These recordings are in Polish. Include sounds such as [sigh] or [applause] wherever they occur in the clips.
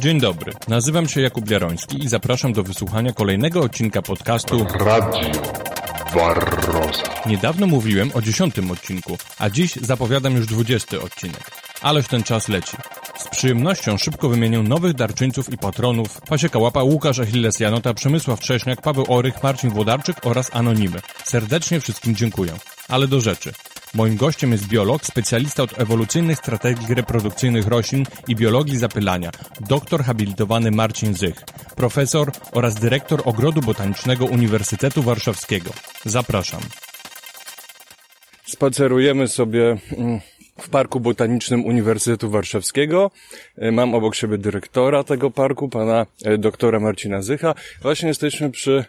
Dzień dobry, nazywam się Jakub Jaroński i zapraszam do wysłuchania kolejnego odcinka podcastu Radio Barroza. Niedawno mówiłem o dziesiątym odcinku, a dziś zapowiadam już dwudziesty odcinek. Ależ ten czas leci. Z przyjemnością szybko wymienię nowych darczyńców i patronów Pasieka Łapa, Łukasz Achilles Janota, Przemysław Trześniak, Paweł Orych, Marcin Włodarczyk oraz Anonimy. Serdecznie wszystkim dziękuję. Ale do rzeczy. Moim gościem jest biolog, specjalista od ewolucyjnych strategii reprodukcyjnych roślin i biologii zapylania, doktor habilitowany Marcin Zych, profesor oraz dyrektor Ogrodu Botanicznego Uniwersytetu Warszawskiego. Zapraszam. Spacerujemy sobie mm, w Parku Botanicznym Uniwersytetu Warszawskiego. E, Mam obok siebie dyrektora tego parku, pana e, doktora Marcina Zycha. Właśnie jesteśmy przy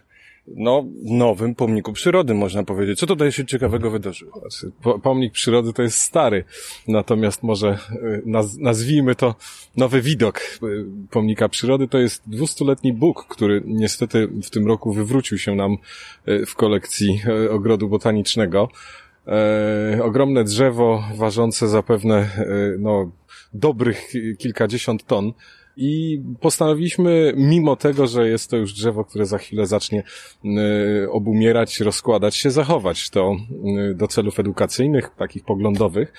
no, nowym pomniku przyrody, można powiedzieć. Co tutaj się ciekawego wydarzyło? Znaczy, po- pomnik przyrody to jest stary, natomiast może y, naz, nazwijmy to nowy widok y, pomnika przyrody. To jest dwustuletni Bóg, który niestety w tym roku wywrócił się nam y, w kolekcji ogrodu botanicznego. E, ogromne drzewo ważące zapewne no, dobrych ki- kilkadziesiąt ton. I postanowiliśmy, mimo tego, że jest to już drzewo, które za chwilę zacznie y, obumierać, rozkładać się, zachować to y, do celów edukacyjnych, takich poglądowych.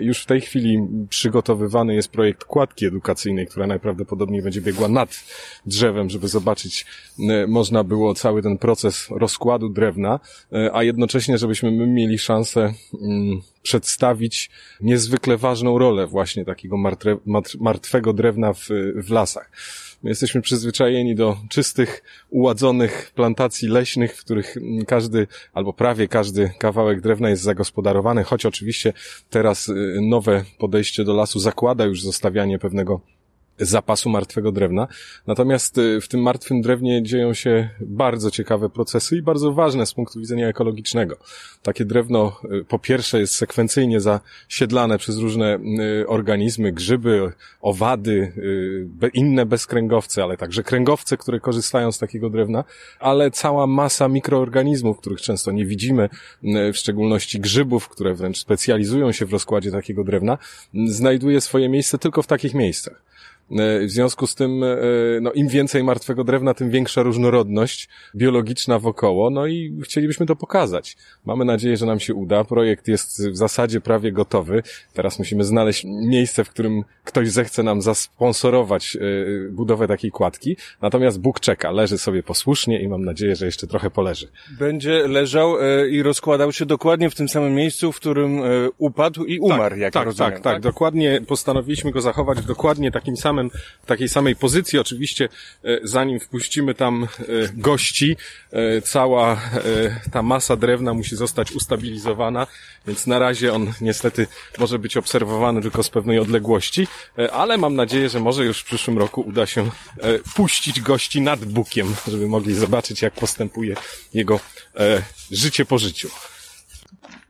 Już w tej chwili przygotowywany jest projekt kładki edukacyjnej, która najprawdopodobniej będzie biegła nad drzewem, żeby zobaczyć, można było cały ten proces rozkładu drewna, y, a jednocześnie, żebyśmy my mieli szansę mm, przedstawić niezwykle ważną rolę właśnie takiego martwego drewna w, w lasach. My jesteśmy przyzwyczajeni do czystych, uładzonych plantacji leśnych, w których każdy, albo prawie każdy kawałek drewna jest zagospodarowany, choć oczywiście teraz y, nowe podejście do lasu zakłada już zostawianie pewnego zapasu martwego drewna. Natomiast y, w tym martwym drewnie dzieją się bardzo ciekawe procesy i bardzo ważne z punktu widzenia ekologicznego. Takie drewno y, po pierwsze jest sekwencyjnie zasiedlane przez różne y, organizmy, grzyby, owady, inne bezkręgowce, ale także kręgowce, które korzystają z takiego drewna, ale cała masa mikroorganizmów, których często nie widzimy, w szczególności grzybów, które wręcz specjalizują się w rozkładzie takiego drewna, znajduje swoje miejsce tylko w takich miejscach. E, W związku z tym, e, no, im więcej martwego drewna, tym większa różnorodność biologiczna wokoło, no i chcielibyśmy to pokazać. Mamy nadzieję, że nam się uda. Projekt jest w zasadzie prawie gotowy. Teraz musimy znaleźć miejsce, w którym ktoś zechce nam zasponsorować e, budowę takiej kładki. Natomiast Bóg czeka, leży sobie posłusznie i mam nadzieję, że jeszcze trochę poleży. Będzie leżał i rozkładał się dokładnie w tym samym miejscu, w którym upadł i umarł, jak tak, rozumiem. tak, tak, Dokładnie postanowiliśmy go zachować w dokładnie takim samym, w takiej samej pozycji. Oczywiście, e, zanim wpuścimy tam e, gości, e, cała ta masa drewna musi zostać ustabilizowana, więc na razie on niestety może być obserwowany tylko z pewnej odległości, ale mam nadzieję, że może już w przyszłym roku uda się puścić gości nad bukiem, żeby mogli zobaczyć, jak postępuje jego życie po życiu.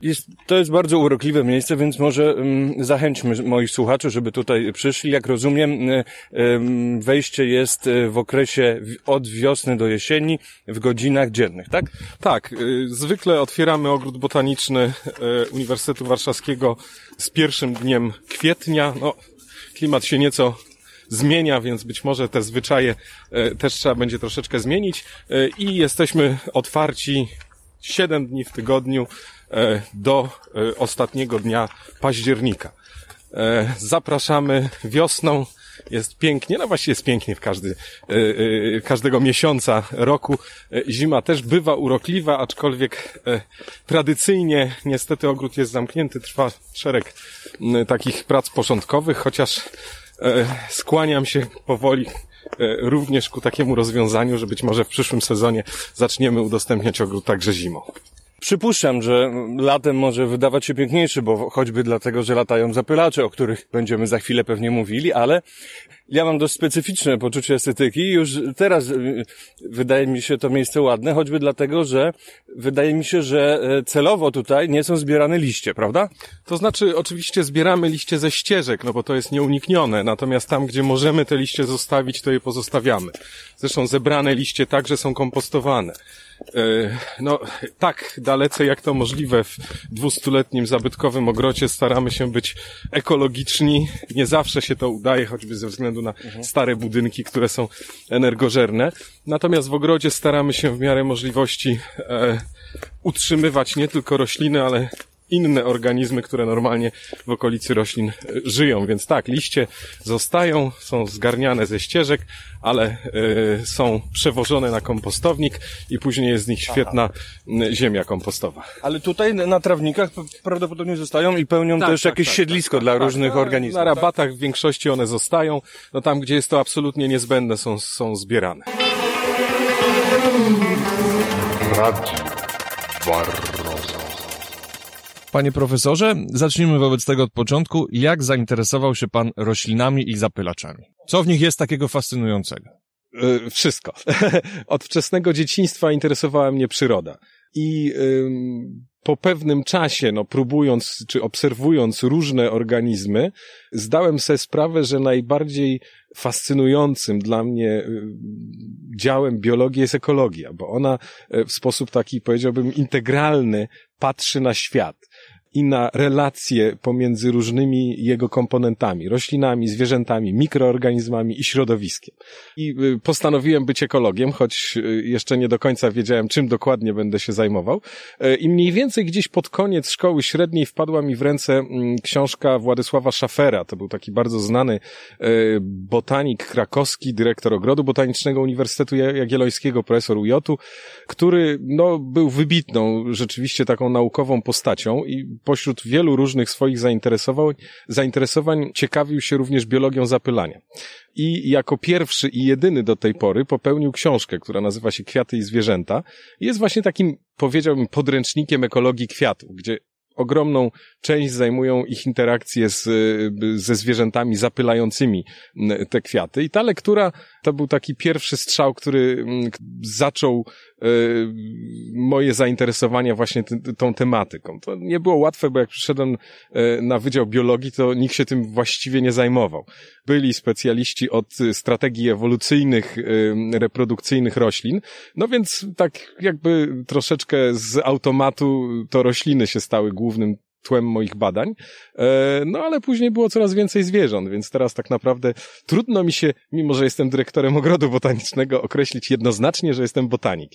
Jest, to jest bardzo urokliwe miejsce, więc może mm, zachęćmy moich słuchaczy, żeby tutaj przyszli. Jak rozumiem, ym, wejście jest y, w okresie od wiosny do jesieni w godzinach dziennych, tak? Tak, y, zwykle otwieramy ogród botaniczny Uniwersytetu Warszawskiego z pierwszym dniem kwietnia. No, klimat się nieco zmienia, więc być może te zwyczaje też trzeba będzie troszeczkę zmienić i jesteśmy otwarci 7 dni w tygodniu y, do y, ostatniego dnia października. E, Zapraszamy wiosną. Jest pięknie, no właściwie jest pięknie w każdy, e, e, każdego miesiąca roku. E, Zima też bywa urokliwa, aczkolwiek e, tradycyjnie niestety ogród jest zamknięty, trwa szereg takich prac porządkowych, chociaż e, skłaniam się powoli e, również ku takiemu rozwiązaniu, że być może w przyszłym sezonie zaczniemy udostępniać ogród także zimą. Przypuszczam, że latem może wydawać się piękniejszy, bo choćby dlatego, że latają zapylacze, o których będziemy za chwilę pewnie mówili, ale ja mam dość specyficzne poczucie estetyki już teraz y, wydaje mi się to miejsce ładne, choćby dlatego, że wydaje mi się, że e, celowo tutaj nie są zbierane liście, prawda? To znaczy, oczywiście zbieramy liście ze ścieżek, no bo to jest nieuniknione, natomiast tam, gdzie możemy te liście zostawić, to je pozostawiamy. Zresztą zebrane liście także są kompostowane. E, no, tak dalece jak to możliwe w dwustuletnim zabytkowym ogrodzie staramy się być ekologiczni. Nie zawsze się to udaje, choćby ze względu na stare budynki, które są energożerne. Natomiast w ogrodzie staramy się w miarę możliwości e, utrzymywać nie tylko rośliny, ale inne organizmy, które normalnie w okolicy roślin e, żyją. Więc tak, liście zostają, są zgarniane ze ścieżek, ale y, są przewożone na kompostownik i później jest z nich świetna Aha. ziemia kompostowa. Ale tutaj na trawnikach prawdopodobnie zostają i pełnią tak, też tak, jakieś tak, siedlisko tak, dla tak. różnych organizmów. Na rabatach w większości one zostają, no tam gdzie jest to absolutnie niezbędne są, są zbierane. Barroso. Panie profesorze, zacznijmy wobec tego od początku. Jak zainteresował się pan roślinami i zapylaczami? Co w nich jest takiego fascynującego? E, wszystko. [laughs] Od wczesnego dzieciństwa interesowała mnie przyroda. I po pewnym czasie, no, próbując czy obserwując różne organizmy, zdałem sobie sprawę, że najbardziej fascynującym dla mnie działem biologii jest ekologia, bo ona e, w sposób taki, powiedziałbym, integralny patrzy na świat i na relacje pomiędzy różnymi jego komponentami, roślinami, zwierzętami, mikroorganizmami i środowiskiem. I y, postanowiłem być ekologiem, choć y, jeszcze nie do końca wiedziałem, czym dokładnie będę się zajmował. E, I mniej więcej gdzieś pod koniec szkoły średniej wpadła mi w ręce mm, książka Władysława Szafera. To był taki bardzo znany botanik krakowski, dyrektor Ogrodu Botanicznego Uniwersytetu Jagiellońskiego, profesor UJ, który no, był wybitną, rzeczywiście taką naukową postacią i pośród wielu różnych swoich zainteresowań, zainteresowań ciekawił się również biologią zapylania. I jako pierwszy i jedyny do tej pory popełnił książkę, która nazywa się Kwiaty i zwierzęta. Jest właśnie takim, powiedziałbym, podręcznikiem ekologii kwiatów, gdzie ogromną część zajmują ich interakcje z, ze zwierzętami zapylającymi te kwiaty. I ta lektura to był taki pierwszy strzał, który zaczął e, moje zainteresowania właśnie tą tematyką. To nie było łatwe, bo jak przyszedłem e, na Wydział Biologii, to nikt się tym właściwie nie zajmował. Byli specjaliści od strategii ewolucyjnych, reprodukcyjnych roślin, no więc tak jakby troszeczkę z automatu to rośliny się stały głównym tłem moich badań. E, no ale później było coraz więcej zwierząt, więc teraz tak naprawdę trudno mi się, mimo że jestem dyrektorem ogrodu botanicznego, określić jednoznacznie, że jestem botanik.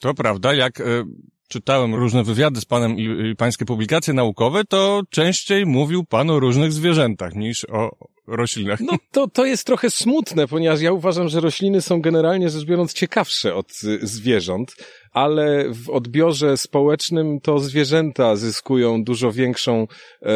To prawda, jak e, czytałem różne wywiady z panem i, i pańskie publikacje naukowe, to częściej mówił pan o różnych zwierzętach niż o roślinach. No to, to jest trochę smutne, ponieważ ja uważam, że rośliny są generalnie rzecz biorąc ciekawsze od y, zwierząt ale w odbiorze społecznym to zwierzęta zyskują dużo większą e,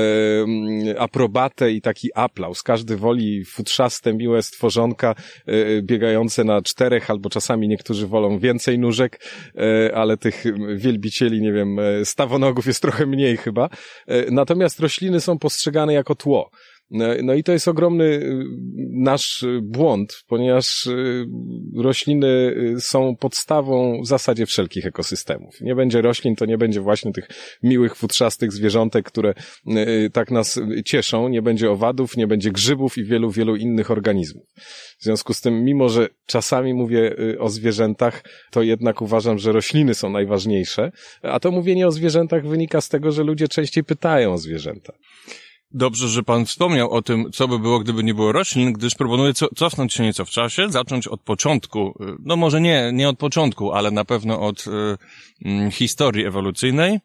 aprobatę i taki aplauz. Każdy woli futrzaste, miłe stworzonka e, biegające na czterech, albo czasami niektórzy wolą więcej nóżek, e, ale tych wielbicieli, nie wiem, e, stawonogów jest trochę mniej chyba. E, natomiast rośliny są postrzegane jako tło. No, no i to jest ogromny y, nasz błąd, ponieważ y, rośliny y, są podstawą w zasadzie wszelkich ekosystemów. Nie będzie roślin, to nie będzie właśnie tych miłych, futrzastych zwierzątek, które tak nas cieszą, nie będzie owadów, nie będzie grzybów i wielu, wielu innych organizmów. W związku z tym, mimo że czasami mówię o zwierzętach, to jednak uważam, że rośliny są najważniejsze, a to mówienie o zwierzętach wynika z tego, że ludzie częściej pytają o zwierzęta. Dobrze, że pan wspomniał o tym, co by było, gdyby nie było roślin, gdyż proponuję co, cofnąć się nieco w czasie, zacząć od początku, no może nie, nie od początku, ale na pewno od y, historii ewolucyjnej y,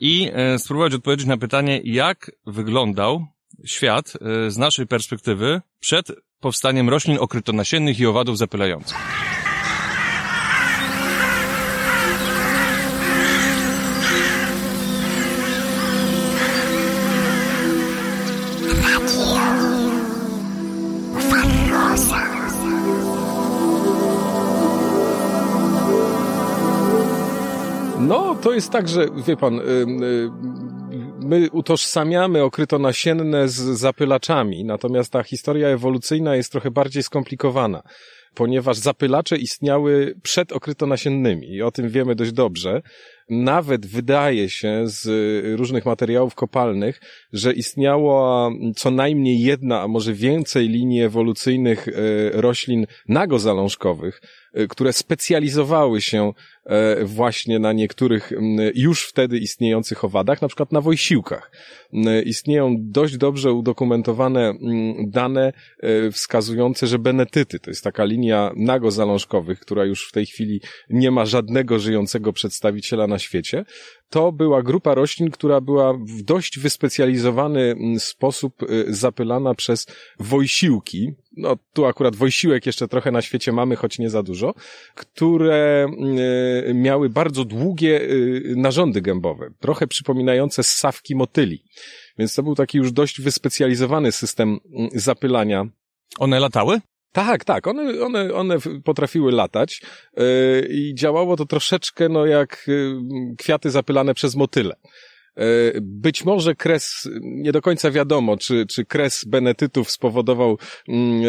i y, spróbować odpowiedzieć na pytanie, jak wyglądał świat z naszej perspektywy przed powstaniem roślin okrytonasiennych i owadów zapylających. To jest tak, że wie pan, my utożsamiamy okryto nasienne z zapylaczami, natomiast ta historia ewolucyjna jest trochę bardziej skomplikowana ponieważ zapylacze istniały przed okrytonasiennymi i o tym wiemy dość dobrze. Nawet wydaje się z różnych materiałów kopalnych, że istniała co najmniej jedna, a może więcej linii ewolucyjnych e, roślin nagozalążkowych, które specjalizowały się e, właśnie na niektórych już wtedy istniejących owadach, na przykład na wojsiłkach. Istnieją dość dobrze udokumentowane dane wskazujące, że benetyty, to jest taka linia nagozalążkowych, która już w tej chwili nie ma żadnego żyjącego przedstawiciela na świecie, to była grupa roślin, która była w dość wyspecjalizowany sposób zapylana przez wojsiłki. No, tu akurat wojsiłek jeszcze trochę na świecie mamy, choć nie za dużo, które y, miały bardzo długie y, narządy gębowe, trochę przypominające ssawki motyli. Więc to był taki już dość wyspecjalizowany system mm, zapylania one latały? Tak, tak, one, one, one potrafiły latać yy, i działało to troszeczkę no jak yy, kwiaty zapylane przez motyle. E, być może kres, nie do końca wiadomo, czy, czy kres benetytów spowodował mm, e,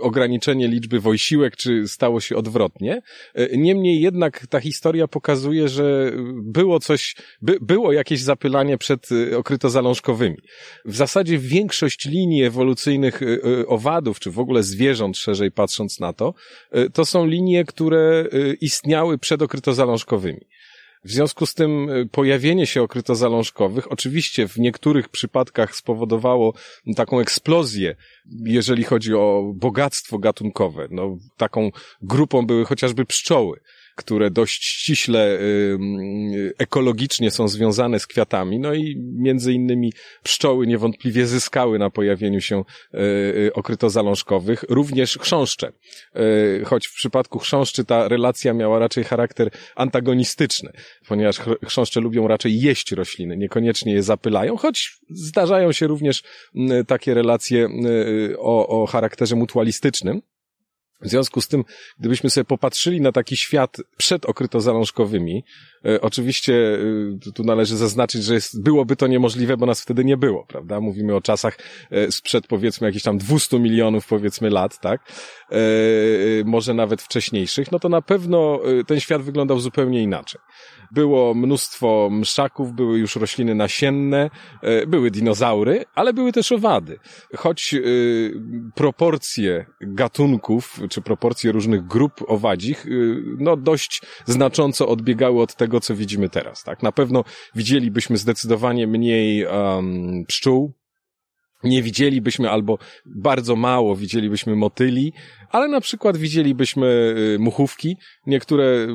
ograniczenie liczby wojsiłek, czy stało się odwrotnie. E, niemniej jednak ta historia pokazuje, że było coś, by, było jakieś zapylanie przed okrytozalążkowymi. W zasadzie większość linii ewolucyjnych owadów, czy w ogóle zwierząt, szerzej patrząc na to, to są linie, które istniały przed okrytozalążkowymi. W związku z tym y, pojawienie się okrytozalążkowych oczywiście w niektórych przypadkach spowodowało taką eksplozję, jeżeli chodzi o bogactwo gatunkowe. No, taką grupą były chociażby pszczoły które dość ściśle ekologicznie są związane z kwiatami. No i między innymi pszczoły niewątpliwie zyskały na pojawieniu się e, e, okrytozalążkowych, również chrząszcze. E, choć w przypadku chrząszczy ta relacja miała raczej charakter antagonistyczny, ponieważ chrząszcze lubią raczej jeść rośliny, niekoniecznie je zapylają, choć zdarzają się również takie relacje o, o charakterze mutualistycznym. W związku z tym, gdybyśmy sobie popatrzyli na taki świat przed okrytozalążkowymi, e, oczywiście e, tu należy zaznaczyć, że jest, byłoby to niemożliwe, bo nas wtedy nie było, prawda? Mówimy o czasach e, sprzed powiedzmy jakichś tam 200 milionów powiedzmy lat, tak? Może nawet wcześniejszych, no to na pewno ten świat wyglądał zupełnie inaczej. Było mnóstwo mszaków, były już rośliny nasienne, były dinozaury, ale były też owady. Choć proporcje gatunków, czy proporcje różnych grup owadzich, y, no dość znacząco odbiegały od tego, co widzimy teraz, tak? Na pewno widzielibyśmy zdecydowanie mniej um, pszczół, nie widzielibyśmy albo bardzo mało widzielibyśmy motyli, ale na przykład widzielibyśmy y, muchówki, niektóre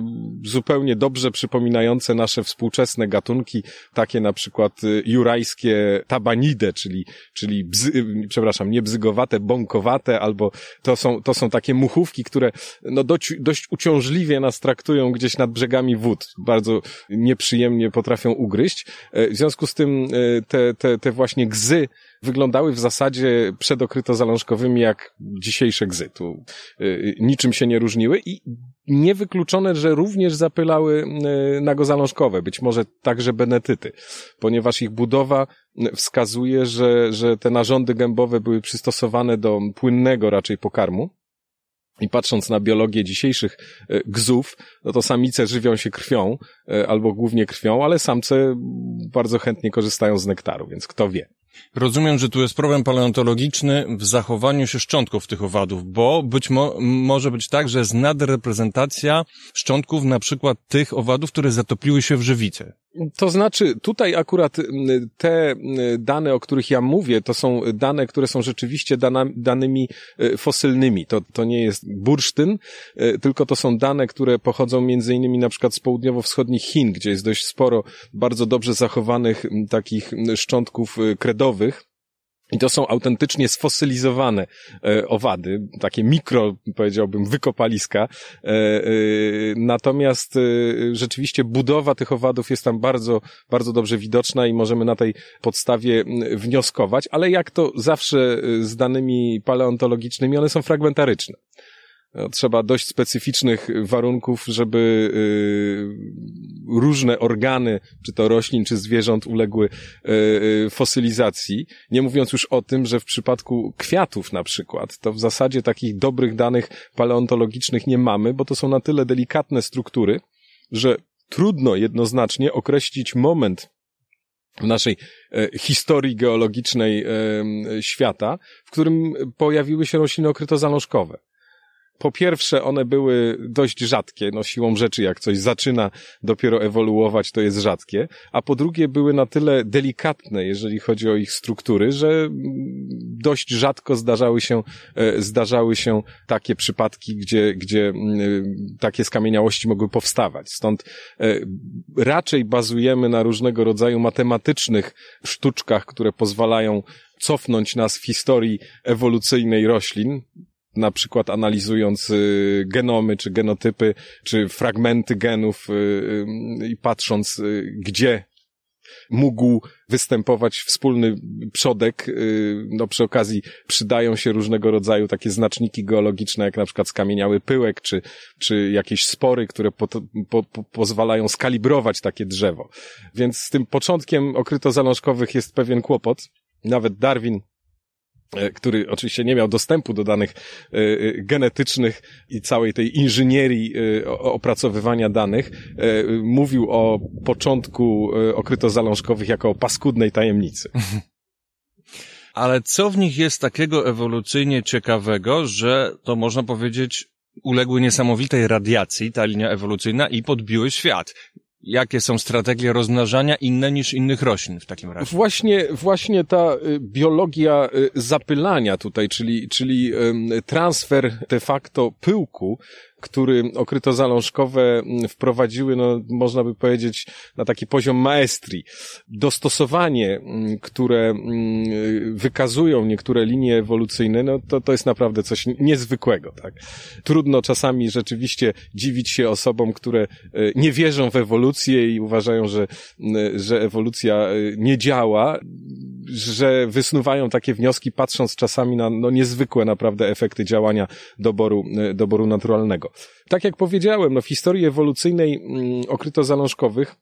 zupełnie dobrze przypominające nasze współczesne gatunki, takie na przykład y, jurajskie tabanidę, czyli, czyli bzy, y, przepraszam, nie bzygowate, bąkowate, albo to są, to są takie muchówki, które no dość, dość uciążliwie nas traktują gdzieś nad brzegami wód. Bardzo nieprzyjemnie potrafią ugryźć. E, w związku z tym e, te, te, te właśnie gzy wyglądały w zasadzie przedokryto zalążkowymi jak dzisiejsze gzy. Tu y, niczym się nie różniły i niewykluczone, że również zapylały y, nagozalążkowe, być może także benetyty, ponieważ ich budowa wskazuje, że, że te narządy gębowe były przystosowane do płynnego raczej pokarmu. I patrząc na biologię dzisiejszych y, gzów, no to samice żywią się krwią, albo głównie krwią, ale samce bardzo chętnie korzystają z nektaru, więc kto wie. Rozumiem, że tu jest problem paleontologiczny w zachowaniu się szczątków tych owadów, bo być mo może być tak, że jest nadreprezentacja szczątków na przykład tych owadów, które zatopiły się w żywicy. To znaczy, tutaj akurat te dane, o których ja mówię, to są dane, które są rzeczywiście dana, danymi e, fosylnymi. To, to nie jest bursztyn, e, tylko to są dane, które pochodzą między innymi na przykład z południowo-wschodnich Chin, gdzie jest dość sporo bardzo dobrze zachowanych takich szczątków e, kredowych. I to są autentycznie sfosylizowane e, owady, takie mikro, powiedziałbym, wykopaliska. E, e, natomiast e, rzeczywiście budowa tych owadów jest tam bardzo, bardzo dobrze widoczna i możemy na tej podstawie wnioskować, ale jak to zawsze e, z danymi paleontologicznymi, one są fragmentaryczne. No, trzeba dość specyficznych warunków, żeby y, różne organy, czy to roślin, czy zwierząt uległy y, y, fosylizacji. Nie mówiąc już o tym, że w przypadku kwiatów na przykład, to w zasadzie takich dobrych danych paleontologicznych nie mamy, bo to są na tyle delikatne struktury, że trudno jednoznacznie określić moment w naszej e, historii geologicznej e, świata, w którym pojawiły się rośliny okrytozalążkowe. Po pierwsze, one były dość rzadkie, no siłą rzeczy, jak coś zaczyna dopiero ewoluować, to jest rzadkie, a po drugie były na tyle delikatne, jeżeli chodzi o ich struktury, że mm, dość rzadko zdarzały się, e, zdarzały się takie przypadki, gdzie, gdzie mm, takie skamieniałości mogły powstawać. Stąd e, raczej bazujemy na różnego rodzaju matematycznych sztuczkach, które pozwalają cofnąć nas w historii ewolucyjnej roślin, na przykład analizując y, genomy, czy genotypy, czy fragmenty genów y, y, i patrząc, gdzie mógł występować wspólny przodek. No przy okazji przydają się różnego rodzaju takie znaczniki geologiczne, jak na przykład skamieniały pyłek, czy, czy jakieś spory, które po, po, po, pozwalają skalibrować takie drzewo. Więc z tym początkiem okrytozalążkowych jest pewien kłopot. Nawet Darwin który oczywiście nie miał dostępu do danych e, e, genetycznych i całej tej inżynierii opracowywania danych, mówił o początku okrytozalążkowych jako o paskudnej tajemnicy. [laughs] Ale co w nich jest takiego ewolucyjnie ciekawego, że to można powiedzieć uległy niesamowitej radiacji, ta linia ewolucyjna i podbiły świat. Jakie są strategie rozmnażania inne niż innych roślin w takim razie? Właśnie, właśnie ta y, biologia y, zapylania tutaj, czyli, czyli transfer de facto pyłku który okrytozalążkowe mm, wprowadziły, no, można by powiedzieć, na taki poziom maestrii. Dostosowanie, mm, które mm, wykazują niektóre linie ewolucyjne, no to, to jest naprawdę coś niezwykłego, tak. Trudno czasami rzeczywiście dziwić się osobom, które e, nie wierzą w ewolucję i uważają, że, że ewolucja e, nie działa, że wysnuwają takie wnioski, patrząc czasami na no, niezwykłe naprawdę efekty działania doboru, e, doboru naturalnego. Tak jak powiedziałem, no w historii ewolucyjnej mm, okrytozalążkowych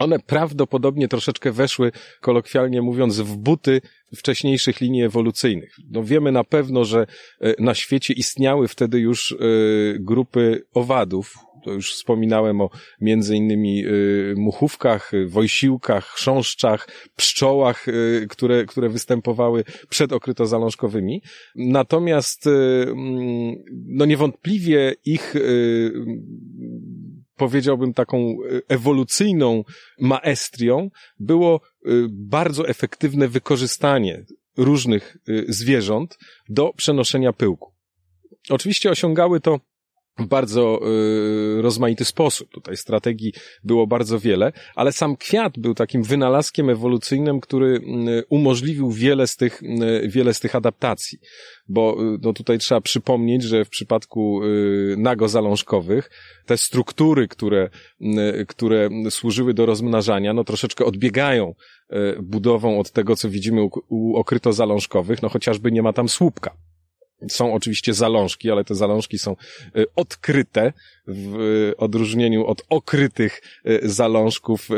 one prawdopodobnie troszeczkę weszły, kolokwialnie mówiąc, w buty wcześniejszych linii ewolucyjnych. No wiemy na pewno, że e, na świecie istniały wtedy już e, grupy owadów, to już wspominałem o między innymi y, muchówkach, wojsiłkach, chrząszczach, pszczołach, y, które, które występowały przed okrytozalążkowymi. Natomiast y, mm, no niewątpliwie ich powiedziałbym taką ewolucyjną maestrią było bardzo efektywne wykorzystanie różnych zwierząt do przenoszenia pyłku. Oczywiście osiągały to bardzo y, rozmaity sposób. Tutaj strategii było bardzo wiele, ale sam kwiat był takim wynalazkiem ewolucyjnym, który y, umożliwił wiele z tych, y, wiele z tych adaptacji. Bo y, no tutaj trzeba przypomnieć, że w przypadku y, nagozalążkowych te struktury, które, y, które służyły do rozmnażania, no troszeczkę odbiegają budową od tego, co widzimy u, u okrytozalążkowych, no chociażby nie ma tam słupka. Są oczywiście zalążki, ale te zalążki są y, odkryte w odróżnieniu od okrytych y, zalążków y,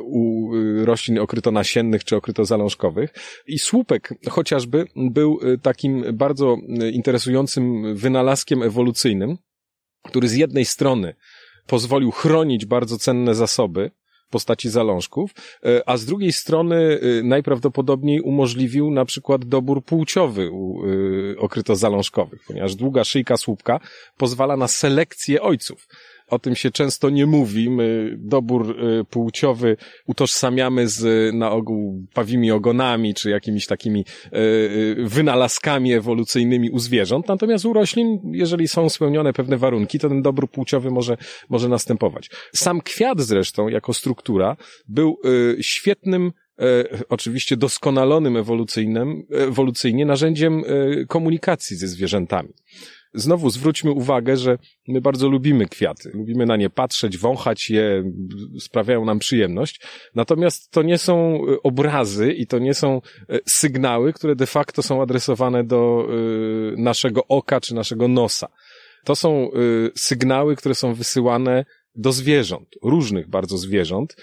u roślin okrytonasiennych czy okrytozalążkowych. I słupek chociażby był takim bardzo interesującym wynalazkiem ewolucyjnym, który z jednej strony pozwolił chronić bardzo cenne zasoby, postaci zalążków, e, a z drugiej strony e, najprawdopodobniej umożliwił na przykład dobór płciowy u e, okrytozalążkowych, ponieważ długa szyjka słupka pozwala na selekcję ojców. O tym się często nie mówi. My dobór płciowy utożsamiamy z na ogół pawimi ogonami, czy jakimiś takimi wynalazkami ewolucyjnymi u zwierząt. Natomiast u roślin, jeżeli są spełnione pewne warunki, to ten dobór płciowy może, może następować. Sam kwiat zresztą, jako struktura, był świetnym oczywiście doskonalonym ewolucyjnym, ewolucyjnie narzędziem komunikacji ze zwierzętami znowu zwróćmy uwagę, że my bardzo lubimy kwiaty, lubimy na nie patrzeć, wąchać je, sprawiają nam przyjemność. Natomiast to nie są e, obrazy i to nie są e, sygnały, które de facto są adresowane do e, naszego oka czy naszego nosa. To są sygnały, które są wysyłane do zwierząt, różnych bardzo zwierząt,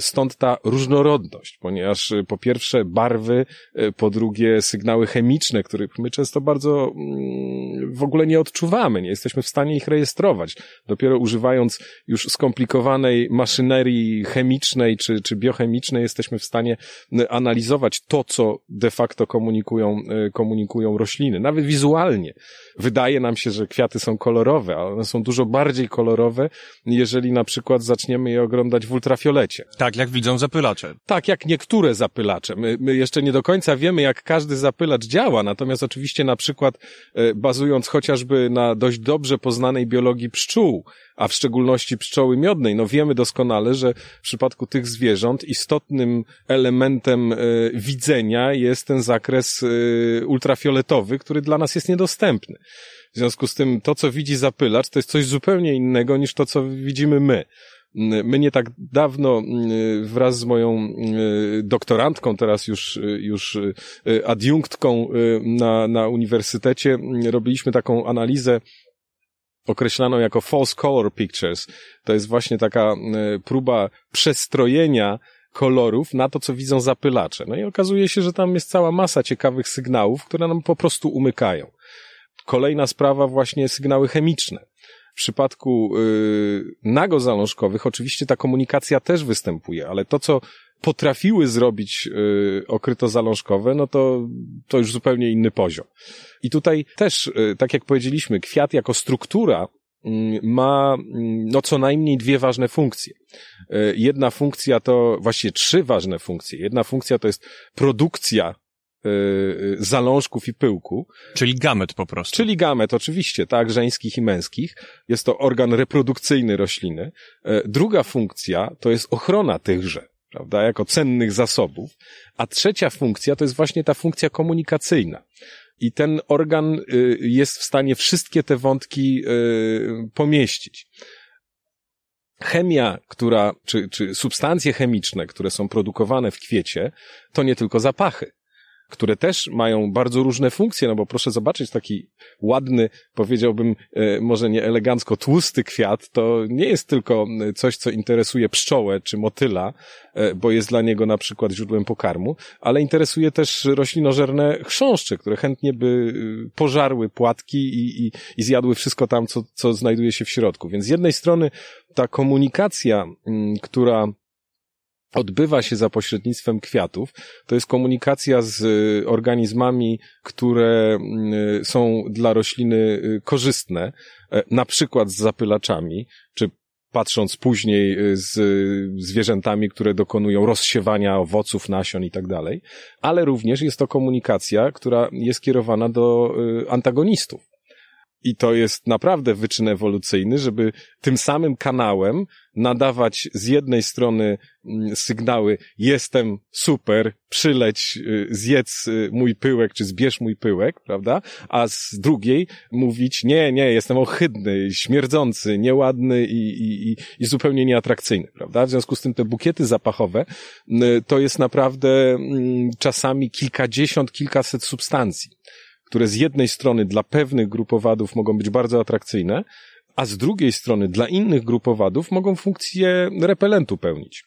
stąd ta różnorodność, ponieważ e, po pierwsze barwy, e, po drugie sygnały chemiczne, których my często bardzo mm, w ogóle nie odczuwamy, nie jesteśmy w stanie ich rejestrować. Dopiero używając już skomplikowanej maszynerii chemicznej czy, czy biochemicznej jesteśmy w stanie analizować to, co de facto komunikują, komunikują rośliny. Nawet wizualnie. Wydaje nam się, że kwiaty są kolorowe, ale one są dużo bardziej kolorowe, jeżeli na przykład zaczniemy je oglądać w ultrafiolecie. Tak, jak widzą zapylacze. Tak, jak niektóre zapylacze. My, my jeszcze nie do końca wiemy, jak każdy zapylacz działa, natomiast oczywiście na przykład e, bazując chociażby na dość dobrze poznanej biologii pszczół, a w szczególności pszczoły miodnej, no wiemy doskonale, że w przypadku tych zwierząt istotnym elementem e, widzenia jest ten zakres e, ultrafioletowy, który dla nas jest niedostępny. W związku z tym to, co widzi zapylacz, to jest coś zupełnie innego niż to, co widzimy my. My nie tak dawno wraz z moją doktorantką, teraz już, już adiunktką na, na uniwersytecie, robiliśmy taką analizę określaną jako false color pictures. To jest właśnie taka próba przestrojenia kolorów na to, co widzą zapylacze. No i okazuje się, że tam jest cała masa ciekawych sygnałów, które nam po prostu umykają. Kolejna sprawa właśnie sygnały chemiczne. W przypadku yy, nagozalążkowych oczywiście ta komunikacja też występuje, ale to, co potrafiły zrobić yy, okrytozalążkowe, no to, to już zupełnie inny poziom. I tutaj też, yy, tak jak powiedzieliśmy, kwiat jako struktura mm, ma mm, no co najmniej dwie ważne funkcje. Y, jedna funkcja to właściwie trzy ważne funkcje. Jedna funkcja to jest produkcja Y, y, zalążków i pyłku. Czyli gamet po prostu. Czyli gamet, oczywiście, tak, żeńskich i męskich. Jest to organ reprodukcyjny rośliny. Y, druga funkcja to jest ochrona tychże, prawda, jako cennych zasobów. A trzecia funkcja to jest właśnie ta funkcja komunikacyjna. I ten organ jest w stanie wszystkie te wątki pomieścić chemia, która, czy, czy substancje chemiczne, które są produkowane w kwiecie, to nie tylko zapachy które też mają bardzo różne funkcje, no bo proszę zobaczyć taki ładny, powiedziałbym, e, może nie elegancko, tłusty kwiat, to nie jest tylko coś, co interesuje pszczołę czy motyla, e, bo jest dla niego na przykład źródłem pokarmu, ale interesuje też roślinożerne chrząszcze, które chętnie by e, pożarły płatki i, i, i zjadły wszystko tam, co, co znajduje się w środku. Więc z jednej strony ta komunikacja, która odbywa się za pośrednictwem kwiatów. To jest komunikacja z y, organizmami, które y, są dla rośliny y, korzystne, e, na przykład z zapylaczami, czy patrząc później z zwierzętami, które dokonują rozsiewania owoców, nasion i tak dalej, ale również jest to komunikacja, która jest kierowana do antagonistów. I to jest naprawdę wyczyn ewolucyjny, żeby tym samym kanałem nadawać z jednej strony mm, sygnały jestem super, przyleć, y, zjedz y, mój pyłek, czy zbierz mój pyłek, prawda? A z drugiej mówić nie, nie, jestem ohydny, śmierdzący, nieładny i, i, i zupełnie nieatrakcyjny, prawda? W związku z tym te bukiety zapachowe y, to jest naprawdę mm, czasami kilkadziesiąt, kilkaset substancji które z jednej strony dla pewnych grupowadów mogą być bardzo atrakcyjne, a z drugiej strony dla innych grupowadów mogą funkcję repelentu pełnić.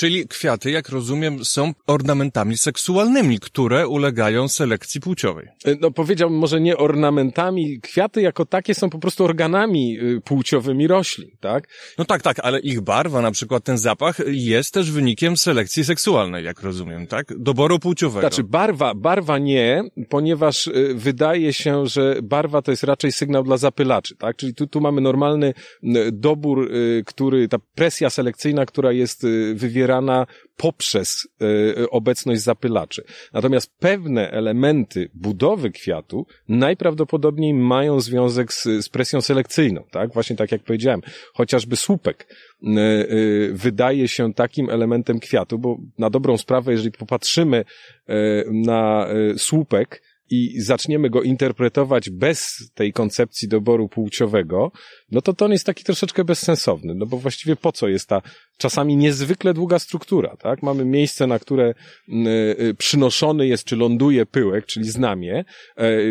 Czyli kwiaty, jak rozumiem, są ornamentami seksualnymi, które ulegają selekcji płciowej. E, no powiedziałbym może nie ornamentami, kwiaty jako takie są po prostu organami y, płciowymi roślin, tak? No tak, tak, ale ich barwa, na przykład ten zapach, jest też wynikiem selekcji seksualnej, jak rozumiem, tak? Doboru płciowego. Znaczy barwa, barwa nie, ponieważ y, wydaje się, że barwa to jest raczej sygnał dla zapylaczy, tak? Czyli tu, tu mamy normalny dobór, y, który, ta presja selekcyjna, która jest wywierana wywierana poprzez y, obecność zapylaczy. Natomiast pewne elementy budowy kwiatu najprawdopodobniej mają związek z, z presją selekcyjną, tak? Właśnie tak jak powiedziałem, chociażby słupek y, y, wydaje się takim elementem kwiatu, bo na dobrą sprawę, jeżeli popatrzymy na słupek, i zaczniemy go interpretować bez tej koncepcji doboru płciowego, no to to on jest taki troszeczkę bezsensowny, no bo właściwie po co jest ta czasami niezwykle długa struktura, tak? Mamy miejsce, na które przynoszony jest czy ląduje pyłek, czyli znamie.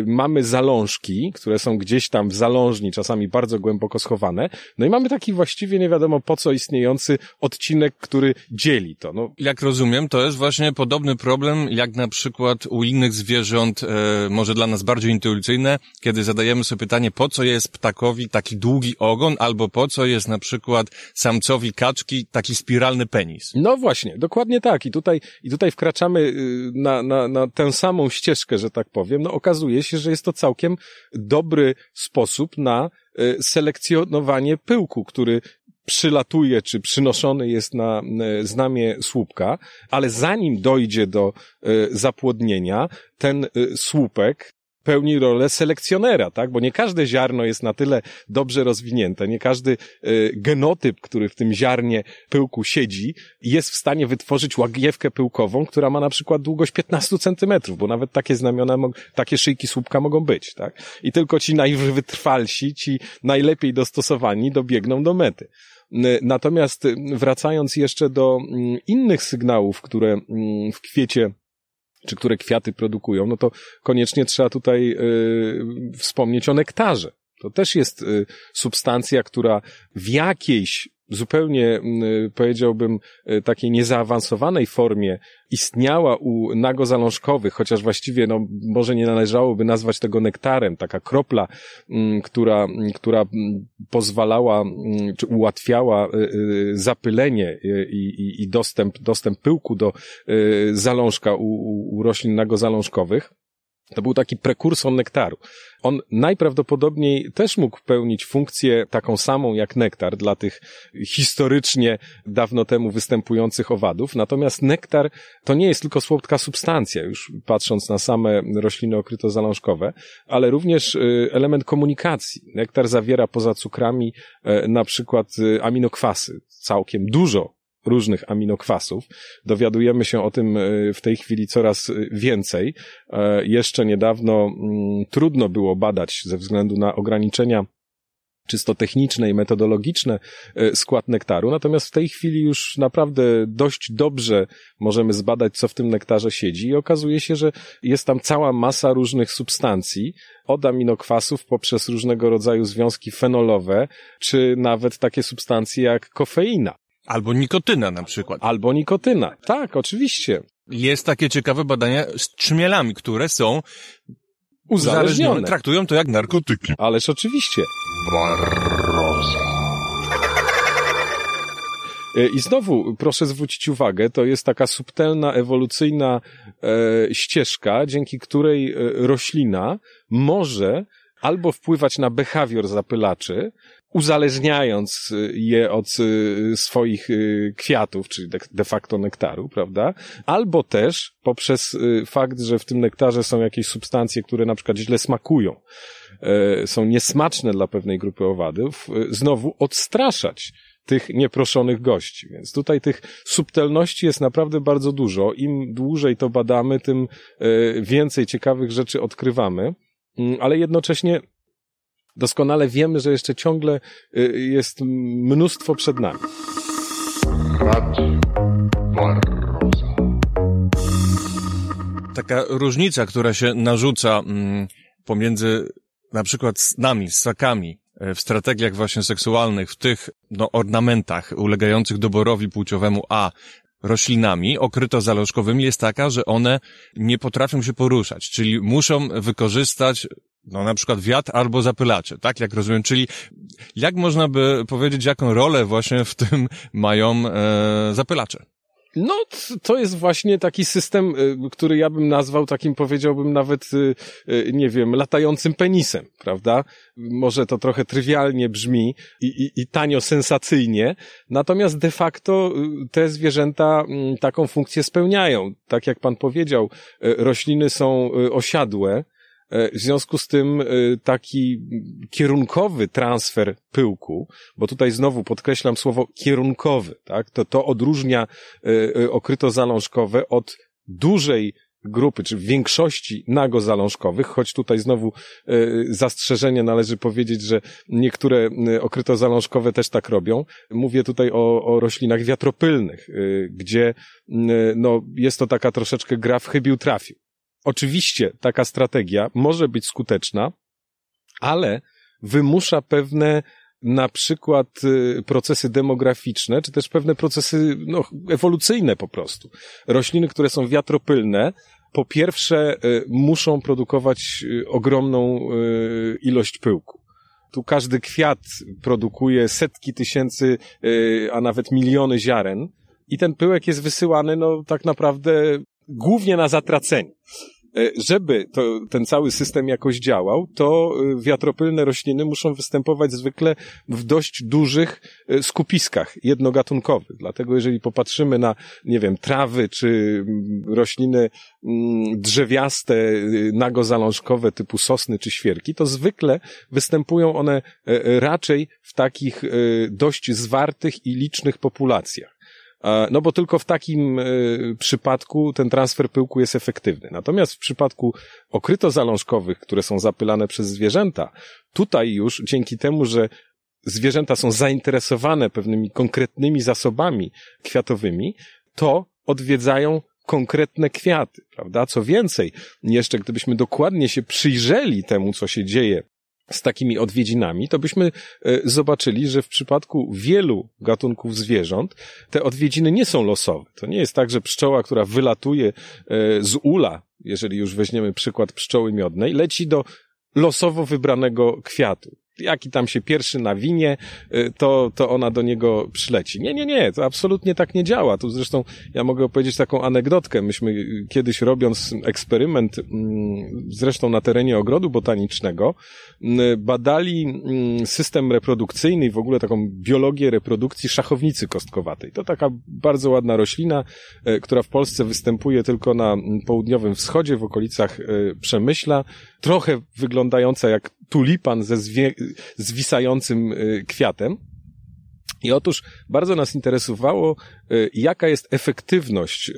Mamy zalążki, które są gdzieś tam w zalążni, czasami bardzo głęboko schowane. No i mamy taki właściwie nie wiadomo po co istniejący odcinek, który dzieli to. No. Jak rozumiem, to jest właśnie podobny problem, jak na przykład u innych zwierząt, e, może dla nas bardziej intuicyjne, kiedy zadajemy sobie pytanie, po co jest ptakowi taki długi ogon, albo po co jest na przykład samcowi kaczki taki spiralny penis. No właśnie, dokładnie tak. I tutaj, i tutaj wkraczamy y, na, na, na tę samą ścieżkę, że tak powiem. No okazuje się, że jest to całkiem dobry sposób na y, selekcjonowanie pyłku, który przylatuje czy przynoszony jest na y, znamie słupka, ale zanim dojdzie do zapłodnienia, ten słupek pełni rolę selekcjonera, tak? Bo nie każde ziarno jest na tyle dobrze rozwinięte, nie każdy y, genotyp, który w tym ziarnie pyłku siedzi, jest w stanie wytworzyć łagiewkę pyłkową, która ma na przykład długość 15 centymetrów, bo nawet takie znamiona, takie szyjki słupka mogą być, tak? I tylko ci najwytrwalsi, ci najlepiej dostosowani dobiegną do mety. Natomiast wracając jeszcze do mm, innych sygnałów, które mm, w kwiecie czy które kwiaty produkują, no to koniecznie trzeba tutaj y, wspomnieć o nektarze. To też jest y, substancja, która w jakiejś zupełnie, powiedziałbym, y, takiej niezaawansowanej formie istniała u nagozalążkowych, chociaż właściwie, no, może nie należałoby nazwać tego nektarem, taka kropla, która, która pozwalała, czy ułatwiała y, zapylenie i, i, i dostęp, dostęp pyłku do zalążka u, u roślin nagozalążkowych. To był taki prekursor nektaru. On najprawdopodobniej też mógł pełnić funkcję taką samą jak nektar dla tych historycznie dawno temu występujących owadów. Natomiast nektar to nie jest tylko słodka substancja, już patrząc na same rośliny okrytozalążkowe, ale również y, element komunikacji. Nektar zawiera poza cukrami y, na przykład y, aminokwasy. Całkiem dużo różnych aminokwasów. Dowiadujemy się o tym e, w tej chwili coraz więcej. E, jeszcze niedawno mm, trudno było badać ze względu na ograniczenia czysto techniczne i metodologiczne e, skład nektaru, natomiast w tej chwili już naprawdę dość dobrze możemy zbadać, co w tym nektarze siedzi i okazuje się, że jest tam cała masa różnych substancji, od aminokwasów poprzez różnego rodzaju związki fenolowe, czy nawet takie substancje jak kofeina. Albo nikotyna na przykład. Albo nikotyna. Tak, oczywiście. Jest takie ciekawe badania z trzmielami, które są uzależnione. Traktują to jak narkotyki. Ależ oczywiście. Barroza. E, I znowu proszę zwrócić uwagę, to jest taka subtelna, ewolucyjna e, ścieżka, dzięki której e, roślina może albo wpływać na behawior zapylaczy, uzależniając y, je od y, swoich y, kwiatów, czyli de facto nektaru, prawda? Albo też poprzez fakt, że w tym nektarze są jakieś substancje, które na przykład źle smakują, są niesmaczne dla pewnej grupy owadów, znowu odstraszać tych nieproszonych gości. Więc tutaj tych subtelności jest naprawdę bardzo dużo. Im dłużej to badamy, tym więcej ciekawych rzeczy odkrywamy, mm, ale jednocześnie doskonale wiemy, że jeszcze ciągle y, jest mnóstwo przed nami. Radio Barroza. Taka różnica, która się narzuca mm, pomiędzy na przykład nami, ssakami, e, w strategiach właśnie seksualnych, w tych no, ornamentach ulegających doborowi płciowemu, a roślinami okryto-zalążkowymi jest taka, że one nie potrafią się poruszać, czyli muszą wykorzystać no na przykład wiatr albo zapylacze, tak jak rozumiem, czyli jak można by powiedzieć, jaką rolę właśnie w tym mają e, zapylacze? No, to jest właśnie taki system, e, który ja bym nazwał takim, powiedziałbym nawet, e, e, nie wiem, latającym penisem, prawda? Może to trochę trywialnie brzmi i, i, i tanio sensacyjnie, natomiast de facto te zwierzęta mm, taką funkcję spełniają. Tak jak pan powiedział, rośliny są osiadłe, w związku z tym e, taki kierunkowy transfer pyłku, bo tutaj znowu podkreślam słowo kierunkowy, tak? To, to odróżnia e, okryto zalążkowe od dużej grupy, czy większości nagozalążkowych, choć tutaj znowu zastrzeżenie należy powiedzieć, że niektóre y, okrytozalążkowe też tak robią. Mówię tutaj o, o roślinach wiatropylnych, gdzie no, jest to taka troszeczkę gra w chybił trafił. Oczywiście taka strategia może być skuteczna, ale wymusza pewne na przykład y, procesy demograficzne, czy też pewne procesy no, ewolucyjne po prostu. Rośliny, które są wiatropylne, po pierwsze y, muszą produkować y, ogromną ilość pyłku. Tu każdy kwiat produkuje setki tysięcy, a nawet miliony ziaren i ten pyłek jest wysyłany no tak naprawdę głównie na zatracenie. E, żeby to, ten cały system jakoś działał, to e, wiatropylne rośliny muszą występować zwykle w dość dużych e, skupiskach jednogatunkowych. Dlatego jeżeli popatrzymy na, nie wiem, trawy czy mm, rośliny mm, drzewiaste, nagozalążkowe typu sosny czy świerki, to zwykle występują one raczej w takich dość zwartych i licznych populacjach. No bo tylko w takim e, przypadku ten transfer pyłku jest efektywny. Natomiast w przypadku okrytozalążkowych, które są zapylane przez zwierzęta, tutaj już dzięki temu, że zwierzęta są zainteresowane pewnymi konkretnymi zasobami kwiatowymi, to odwiedzają konkretne kwiaty, prawda? Co więcej, jeszcze gdybyśmy dokładnie się przyjrzeli temu, co się dzieje z takimi odwiedzinami, to byśmy e, zobaczyli, że w przypadku wielu gatunków zwierząt te odwiedziny nie są losowe. To nie jest tak, że pszczoła, która wylatuje e, z ula, jeżeli już weźmiemy przykład pszczoły miodnej, leci do losowo wybranego kwiatu jaki tam się pierwszy nawinie, y, to, to ona do niego przyleci. Nie, nie, nie, to absolutnie tak nie działa. Tu zresztą ja mogę opowiedzieć taką anegdotkę. Myśmy kiedyś robiąc eksperyment, mm, zresztą na terenie ogrodu botanicznego, mm, badali mm, system reprodukcyjny i w ogóle taką biologię reprodukcji szachownicy kostkowatej. To taka bardzo ładna roślina, y, która w Polsce występuje tylko na południowym wschodzie, w okolicach y, Przemyśla, trochę wyglądająca jak tulipan ze zwisającym y, kwiatem. I otóż bardzo nas interesowało, y, jaka jest efektywność y,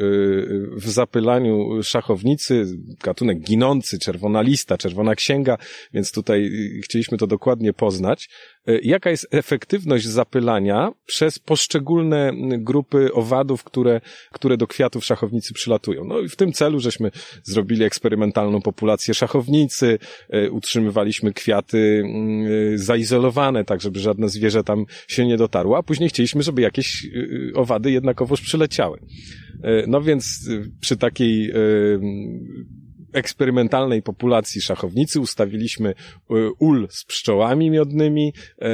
w zapylaniu szachownicy, gatunek ginący, czerwona lista, czerwona księga, więc tutaj chcieliśmy to dokładnie poznać. E, jaka jest efektywność zapylania przez poszczególne grupy owadów, które, które do kwiatów szachownicy przylatują. No i w tym celu żeśmy zrobili eksperymentalną populację szachownicy, e, utrzymywaliśmy kwiaty e, zaizolowane, tak żeby żadne zwierzę tam się nie dotarło, a później chcieliśmy, żeby jakieś owady jednakowoż przyleciały. No więc przy takiej eksperymentalnej populacji szachownicy ustawiliśmy e, ul z pszczołami miodnymi, e,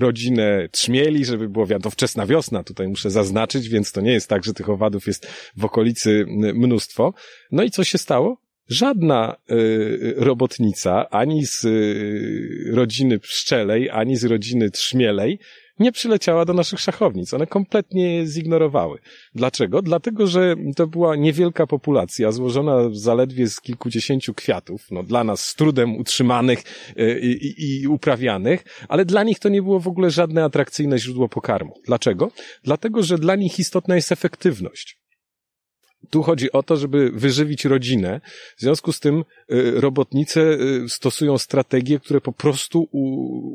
rodzinę trzmieli, żeby było wiadomo, wczesna wiosna, tutaj muszę zaznaczyć, więc to nie jest tak, że tych owadów jest w okolicy mnóstwo. No i co się stało? Żadna y, robotnica, ani z y, rodziny pszczelej, ani z rodziny trzmielej nie przyleciała do naszych szachownic. One kompletnie je zignorowały. Dlaczego? Dlatego, że to była niewielka populacja, złożona zaledwie z kilkudziesięciu kwiatów, no dla nas z trudem utrzymanych e, i, i, i uprawianych, ale dla nich to nie było w ogóle żadne atrakcyjne źródło pokarmu. Dlaczego? Dlatego, że dla nich istotna jest efektywność. Tu chodzi o to, żeby wyżywić rodzinę. W związku z tym y, robotnice y, stosują strategie, które po prostu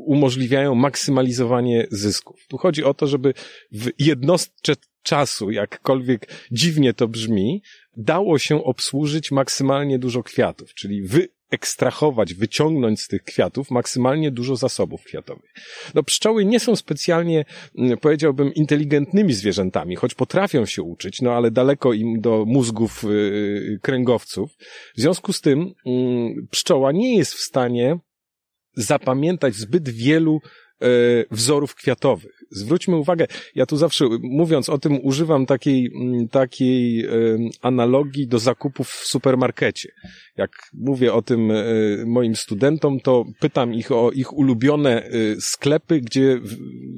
umożliwiają maksymalizowanie zysków. Tu chodzi o to, żeby w jednostce czasu, jakkolwiek dziwnie to brzmi, dało się obsłużyć maksymalnie dużo kwiatów, czyli wy ekstrahować, wyciągnąć z tych kwiatów maksymalnie dużo zasobów kwiatowych. No pszczoły nie są specjalnie, mm, powiedziałbym, inteligentnymi zwierzętami, choć potrafią się uczyć, no ale daleko im do mózgów yy, kręgowców. W związku z tym yy, pszczoła nie jest w stanie zapamiętać zbyt wielu wzorów kwiatowych. Zwróćmy uwagę, ja tu zawsze mówiąc o tym używam takiej, mm, takiej analogii do zakupów w supermarkecie. Jak mówię o tym e, moim studentom, to pytam ich o ich ulubione e, sklepy, gdzie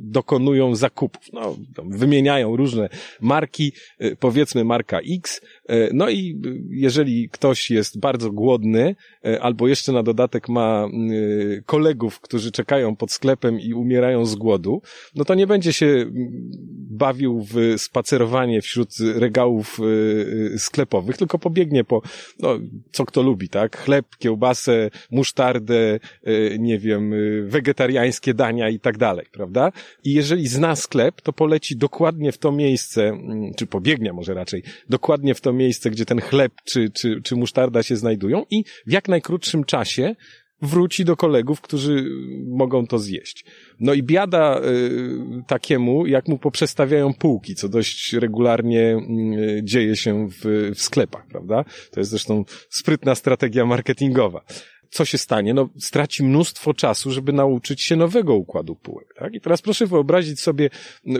dokonują zakupów. No, wymieniają różne marki, e, powiedzmy marka X, E, no i jeżeli ktoś jest bardzo głodny, e, albo jeszcze na dodatek ma kolegów, którzy czekają pod sklepem i umierają z głodu, no to nie będzie się bawił w spacerowanie wśród regałów sklepowych, tylko pobiegnie po, no, co kto lubi, tak? Chleb, kiełbasę, musztardę, nie wiem, wegetariańskie dania i tak dalej, prawda? I jeżeli zna sklep, to poleci dokładnie w to miejsce, czy pobiegnie może raczej, dokładnie w to miejsce, gdzie ten chleb czy, czy, czy musztarda się znajdują i w jak najkrótszym czasie wróci do kolegów, którzy mogą to zjeść. No i biada y, takiemu, jak mu poprzestawiają półki, co dość regularnie y, dzieje się w, w sklepach, prawda? To jest zresztą sprytna strategia marketingowa co się stanie? No, straci mnóstwo czasu, żeby nauczyć się nowego układu półek, tak? I teraz proszę wyobrazić sobie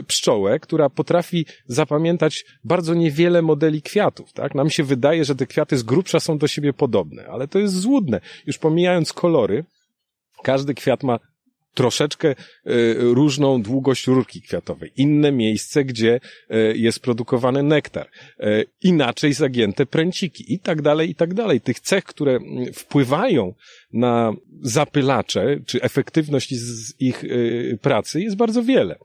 pszczołę, która potrafi zapamiętać bardzo niewiele modeli kwiatów, tak? Nam się wydaje, że te kwiaty z grubsza są do siebie podobne, ale to jest złudne. Już pomijając kolory, każdy kwiat ma troszeczkę e, różną długość rurki kwiatowej, inne miejsce, gdzie e, jest produkowany nektar, e, inaczej zagięte pręciki i tak dalej, i tak dalej. Tych cech, które wpływają na zapylacze, czy efektywność ich pracy jest bardzo wiele.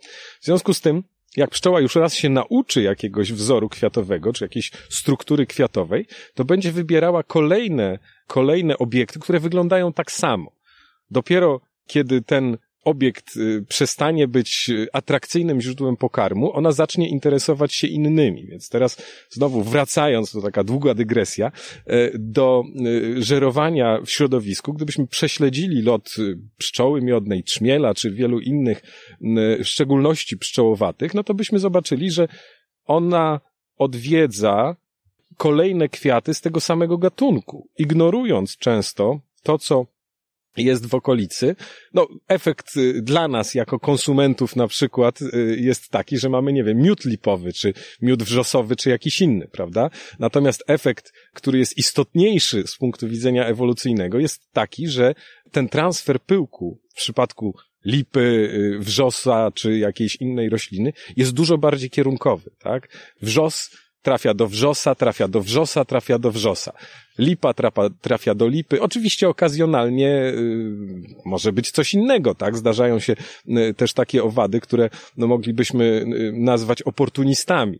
W związku z tym, jak pszczoła już raz się nauczy jakiegoś wzoru kwiatowego, czy jakiejś struktury kwiatowej, to będzie wybierała kolejne, kolejne obiekty, które wyglądają tak samo. Dopiero kiedy ten obiekt y, przestanie być y, atrakcyjnym źródłem pokarmu, ona zacznie interesować się innymi. Więc teraz znowu wracając, to taka długa dygresja, y, do żerowania w środowisku, gdybyśmy prześledzili lot pszczoły miodnej, trzmiela, czy wielu innych w szczególności pszczołowatych, no to byśmy zobaczyli, że ona odwiedza kolejne kwiaty z tego samego gatunku, ignorując często to, co jest w okolicy. No, efekt y, dla nas jako konsumentów na przykład y, jest taki, że mamy, nie wiem, miód lipowy, czy miód wrzosowy, czy jakiś inny, prawda? Natomiast efekt, który jest istotniejszy z punktu widzenia ewolucyjnego, jest taki, że ten transfer pyłku w przypadku lipy, y, wrzosa, czy jakiejś innej rośliny jest dużo bardziej kierunkowy, tak? Wrzos trafia do wrzosa, trafia do wrzosa, trafia do wrzosa. Lipa trafia, trafia do lipy. Oczywiście okazjonalnie y, może być coś innego, tak? Zdarzają się y, też takie owady, które no, moglibyśmy y, nazwać oportunistami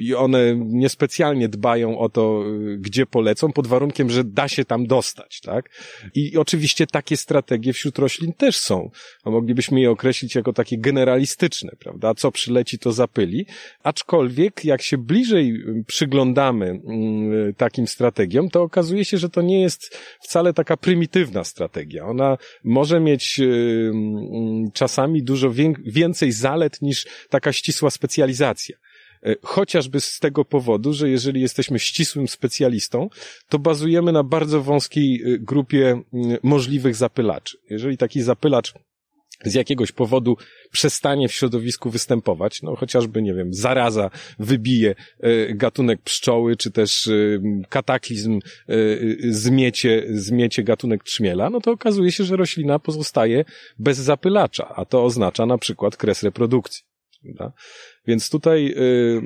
i one niespecjalnie dbają o to, gdzie polecą, pod warunkiem, że da się tam dostać, tak? I oczywiście takie strategie wśród roślin też są, a moglibyśmy je określić jako takie generalistyczne, prawda? Co przyleci, to zapyli, aczkolwiek jak się bliżej przyglądamy mm, takim strategiom, to okazuje się, że to nie jest wcale taka prymitywna strategia. Ona może mieć mm, czasami dużo więcej zalet niż taka ścisła specjalizacja. E, chociażby z tego powodu, że jeżeli jesteśmy ścisłym specjalistą, to bazujemy na bardzo wąskiej e, grupie możliwych zapylaczy. Jeżeli taki zapylacz z jakiegoś powodu przestanie w środowisku występować, no chociażby, nie wiem, zaraza wybije e, gatunek pszczoły, czy też kataklizm zmiecie, zmiecie gatunek trzmiela, no to okazuje się, że roślina pozostaje bez zapylacza, a to oznacza na przykład kres reprodukcji. Prawda? Więc tutaj, y,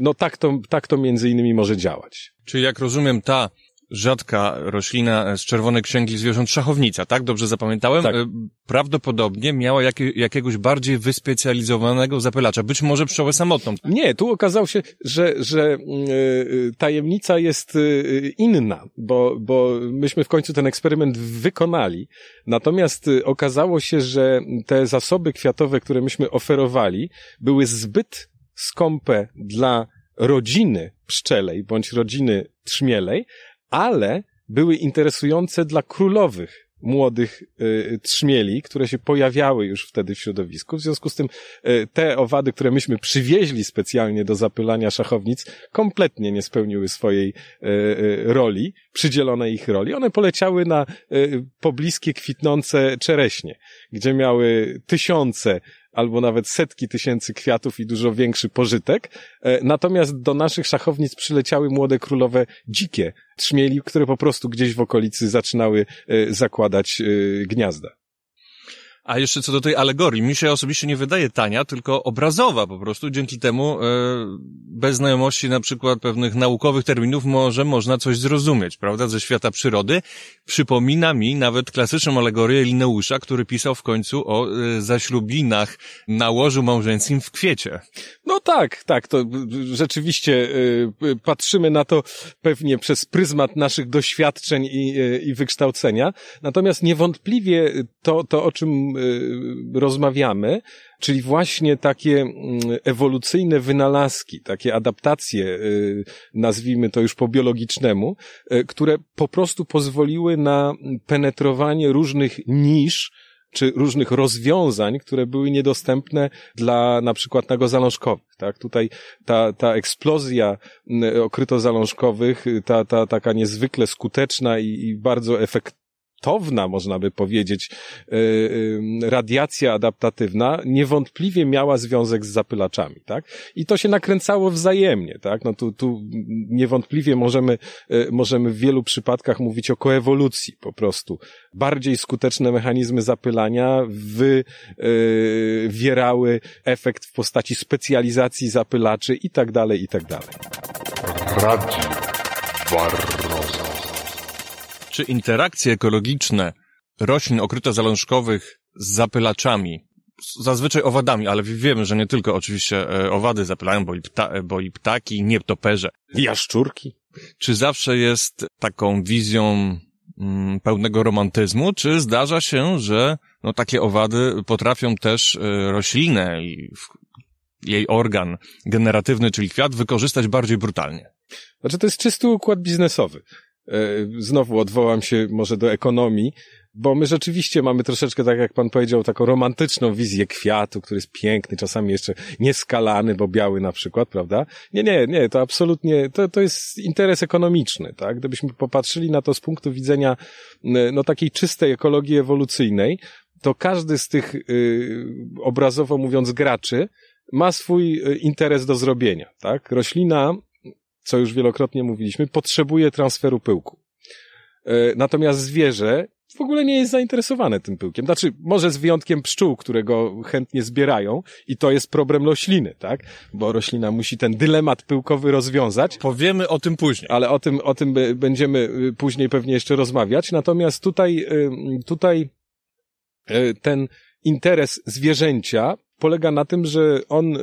no tak to, tak to między innymi może działać. Czyli jak rozumiem, ta rzadka roślina z czerwonej księgi zwierząt szachownica, tak? Dobrze zapamiętałem? Tak. Y, prawdopodobnie miała jakie, jakiegoś bardziej wyspecjalizowanego zapylacza, być może pszczołę samotną. Nie, tu okazało się, że, że yy, tajemnica jest yy, inna, bo, bo myśmy w końcu ten eksperyment wykonali. Natomiast okazało się, że te zasoby kwiatowe, które myśmy oferowali, były zbyt skąpe dla rodziny pszczelej bądź rodziny trzmielej, ale były interesujące dla królowych młodych y, trzmieli, które się pojawiały już wtedy w środowisku. W związku z tym y, te owady, które myśmy przywieźli specjalnie do zapylania szachownic, kompletnie nie spełniły swojej y, y roli, przydzielonej ich roli. One poleciały na y, pobliskie kwitnące czereśnie, gdzie miały tysiące albo nawet setki tysięcy kwiatów i dużo większy pożytek. E, natomiast do naszych szachownic przyleciały młode królowe dzikie trzmieli, które po prostu gdzieś w okolicy zaczynały e, zakładać e, gniazda. A jeszcze co do tej alegorii, mi się osobiście nie wydaje tania, tylko obrazowa po prostu. Dzięki temu e, bez znajomości na przykład pewnych naukowych terminów może można coś zrozumieć, prawda, ze świata przyrody. Przypomina mi nawet klasyczną alegorię Lineusza, który pisał w końcu o e, zaślubinach na łożu małżeńskim w kwiecie. No tak, tak, to rzeczywiście y, patrzymy na to pewnie przez pryzmat naszych doświadczeń i, y, i wykształcenia. Natomiast niewątpliwie to, to, o czym y, rozmawiamy, czyli właśnie takie mm, ewolucyjne wynalazki, takie adaptacje, nazwijmy to już po biologicznemu, które po prostu pozwoliły na penetrowanie różnych nisz, czy różnych rozwiązań, które były niedostępne dla na przykład nagozalążkowych, tak? Tutaj ta, ta eksplozja okrytozalążkowych, ta, ta taka niezwykle skuteczna i, i bardzo efektywna, efektowna, można by powiedzieć, e, e, radiacja adaptatywna niewątpliwie miała związek z zapylaczami, tak? I to się nakręcało wzajemnie, tak? No tu, tu niewątpliwie możemy, e, możemy w wielu przypadkach mówić o koewolucji po prostu. Bardziej skuteczne mechanizmy zapylania wywierały efekt w postaci specjalizacji zapylaczy i tak dalej, i tak dalej. Radio Barroso. Czy interakcje ekologiczne roślin okrytozalążkowych z zapylaczami, zazwyczaj owadami, ale wiemy, że nie tylko oczywiście e, owady zapylają, bo i, pta, bo i ptaki, nietoperze. Jaszczurki. Czy zawsze jest taką wizją mm, pełnego romantyzmu, czy zdarza się, że no, takie owady potrafią też y, roślinę i w, jej organ generatywny, czyli kwiat, wykorzystać bardziej brutalnie? Znaczy, to jest czysty układ biznesowy. E, znowu odwołam się może do ekonomii, bo my rzeczywiście mamy troszeczkę, tak jak pan powiedział, taką romantyczną wizję kwiatu, który jest piękny, czasami jeszcze nieskalany, bo biały na przykład, prawda? Nie, nie, nie, to absolutnie, to, to jest interes ekonomiczny, tak? Gdybyśmy popatrzyli na to z punktu widzenia, no, takiej czystej ekologii ewolucyjnej, to każdy z tych, yy, obrazowo mówiąc, graczy ma swój y, interes do zrobienia, tak? Roślina co już wielokrotnie mówiliśmy, potrzebuje transferu pyłku. E, natomiast zwierzę w ogóle nie jest zainteresowane tym pyłkiem. Znaczy, może z wyjątkiem pszczół, które go chętnie zbierają i to jest problem rośliny, tak? Bo roślina musi ten dylemat pyłkowy rozwiązać. Powiemy o tym później. Ale o tym, o tym będziemy y, później pewnie jeszcze rozmawiać. Natomiast tutaj, y, tutaj y, ten interes zwierzęcia polega na tym, że on y,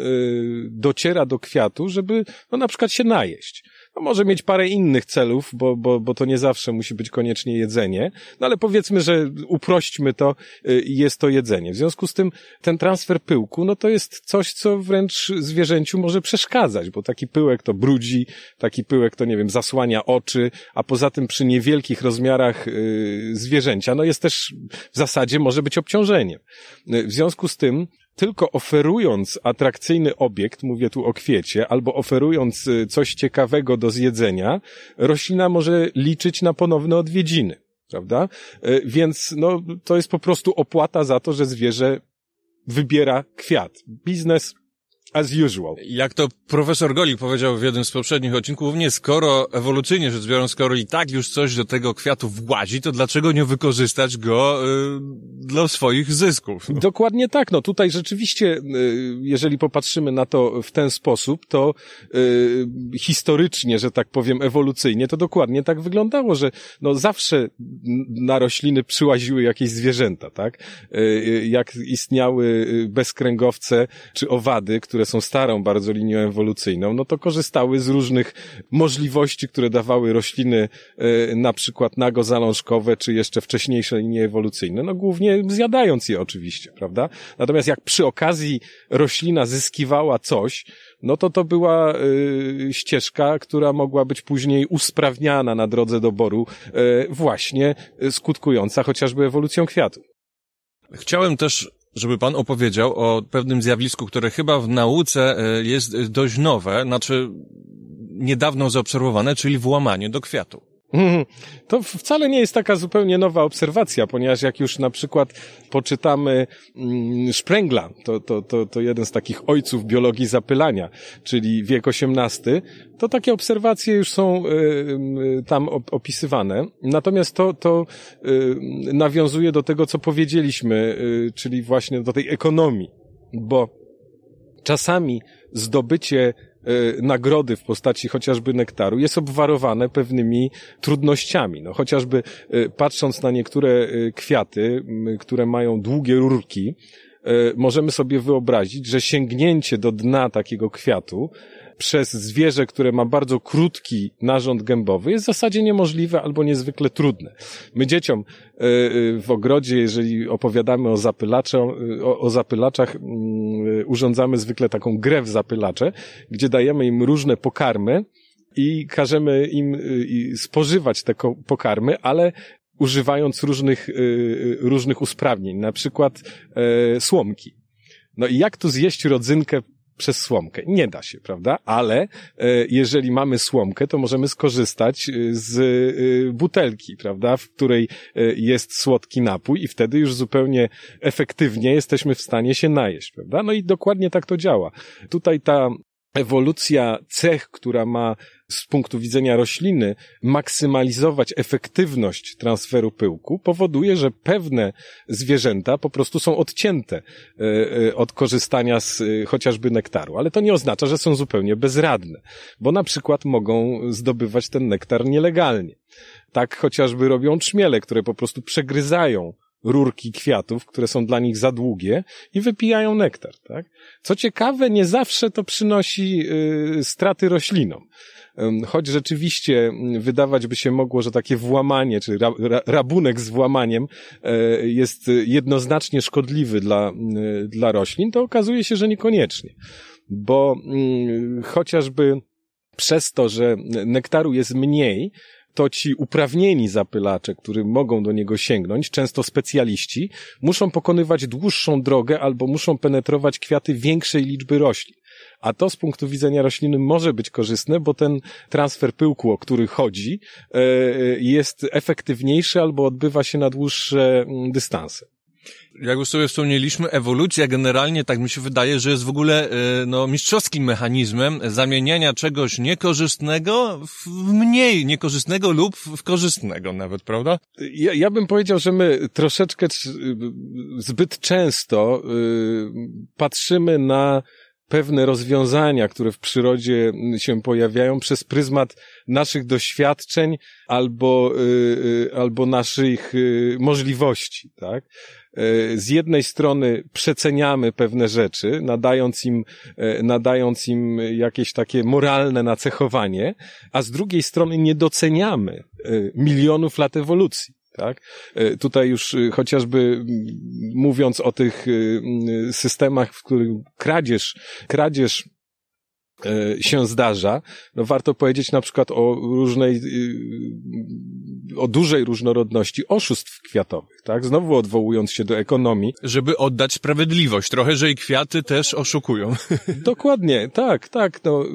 dociera do kwiatu, żeby no, na przykład się najeść. No, może mieć parę innych celów, bo, bo, bo to nie zawsze musi być koniecznie jedzenie, no ale powiedzmy, że uprośćmy to y, i jest to jedzenie. W związku z tym ten transfer pyłku, no to jest coś, co wręcz zwierzęciu może przeszkadzać, bo taki pyłek to brudzi, taki pyłek to, nie wiem, zasłania oczy, a poza tym przy niewielkich rozmiarach y, zwierzęcia, no jest też w zasadzie może być obciążeniem. W związku z tym tylko oferując atrakcyjny obiekt, mówię tu o kwiecie, albo oferując y, coś ciekawego do zjedzenia, roślina może liczyć na ponowne odwiedziny, prawda? Y, więc no, to jest po prostu opłata za to, że zwierzę wybiera kwiat. Biznes As usual. Jak to profesor Golik powiedział w jednym z poprzednich odcinków, nie skoro ewolucyjnie rzecz biorąc, skoro i tak już coś do tego kwiatu włazi, to dlaczego nie wykorzystać go y, dla swoich zysków? No. [laughs] Dokładnie tak. No tutaj rzeczywiście, y, jeżeli popatrzymy na to w ten sposób, to y, historycznie, że tak powiem, ewolucyjnie, to dokładnie tak wyglądało, że no zawsze na rośliny przyłaziły jakieś zwierzęta, tak? Y, y jak istniały y, bezkręgowce czy owady, które które są starą bardzo linią ewolucyjną, no to korzystały z różnych możliwości, które dawały rośliny, e, na przykład nagozalążkowe, czy jeszcze wcześniejsze linie ewolucyjne, no głównie zjadając je oczywiście, prawda? Natomiast jak przy okazji roślina zyskiwała coś, no to to była y, ścieżka, która mogła być później usprawniana na drodze doboru, y, właśnie skutkująca chociażby ewolucją kwiatu. Chciałem też żeby pan opowiedział o pewnym zjawisku, które chyba w nauce e, jest dość nowe, znaczy niedawno zaobserwowane, czyli włamanie do kwiatu. [laughs] To wcale nie jest taka zupełnie nowa obserwacja, ponieważ jak już na przykład poczytamy mm, Sprengla, to, to, to, to jeden z takich ojców biologii zapylania, czyli wiek XVIII, to takie obserwacje już są y, tam opisywane. Natomiast to, to y, nawiązuje do tego, co powiedzieliśmy, czyli właśnie do tej ekonomii, bo czasami zdobycie E, nagrody w postaci chociażby nektaru jest obwarowane pewnymi trudnościami. No, chociażby e, patrząc na niektóre e, kwiaty, które mają długie rurki, możemy sobie wyobrazić, że sięgnięcie do dna takiego kwiatu przez zwierzę, które ma bardzo krótki narząd gębowy, jest w zasadzie niemożliwe albo niezwykle trudne. My dzieciom e, e, w ogrodzie, jeżeli opowiadamy o, o, o zapylaczach, mm, urządzamy zwykle taką grę w zapylacze, gdzie dajemy im różne pokarmy, i każemy im spożywać te pokarmy, ale używając różnych, e, różnych usprawnień, na przykład słomki. No i jak tu zjeść rodzynkę przez słomkę. Nie da się, prawda? Ale e, jeżeli mamy słomkę, to możemy skorzystać e, z e, butelki, prawda? W której jest słodki napój i wtedy już zupełnie efektywnie jesteśmy w stanie się najeść, prawda? No i dokładnie tak to działa. Tutaj ta ewolucja cech, która ma z punktu widzenia rośliny maksymalizować efektywność transferu pyłku, powoduje, że pewne zwierzęta po prostu są odcięte e, e, od korzystania z e, chociażby nektaru. Ale to nie oznacza, że są zupełnie bezradne, bo na przykład mogą zdobywać ten nektar nielegalnie. Tak chociażby robią trzmiele, które po prostu przegryzają rurki kwiatów, które są dla nich za długie i wypijają nektar, tak? Co ciekawe, nie zawsze to przynosi y, straty roślinom. Choć rzeczywiście mm, wydawać by się mogło, że takie włamanie, czy ra, ra, rabunek z włamaniem e, jest jednoznacznie szkodliwy dla, mm, dla roślin, to okazuje się, że niekoniecznie. Bo mm, chociażby przez to, że nektaru jest mniej, to ci uprawnieni zapylacze, którzy mogą do niego sięgnąć, często specjaliści, muszą pokonywać dłuższą drogę albo muszą penetrować kwiaty większej liczby roślin. A to z punktu widzenia rośliny może być korzystne, bo ten transfer pyłku, o który chodzi, e, jest efektywniejszy albo odbywa się na dłuższe mm, dystanse jak już sobie wspomnieliśmy, ewolucja generalnie, tak mi się wydaje, że jest w ogóle e, no, mistrzowskim mechanizmem zamieniania czegoś niekorzystnego w mniej niekorzystnego lub w korzystnego nawet, prawda? Ja, ja bym powiedział, że my troszeczkę zbyt często y, patrzymy na pewne rozwiązania, które w przyrodzie się pojawiają przez pryzmat naszych doświadczeń albo, y, albo naszych możliwości, tak? E, z jednej strony przeceniamy pewne rzeczy, nadając im, e, nadając im jakieś takie moralne nacechowanie, a z drugiej strony nie doceniamy e, milionów lat ewolucji. Tak? Tutaj już chociażby mówiąc o tych systemach, w których kradzież, kradzież się zdarza, no warto powiedzieć na przykład o różnej, y, o dużej różnorodności oszustw kwiatowych, tak? Znowu odwołując się do ekonomii. Żeby oddać sprawiedliwość trochę, że i kwiaty też oszukują. Dokładnie, tak, tak, no.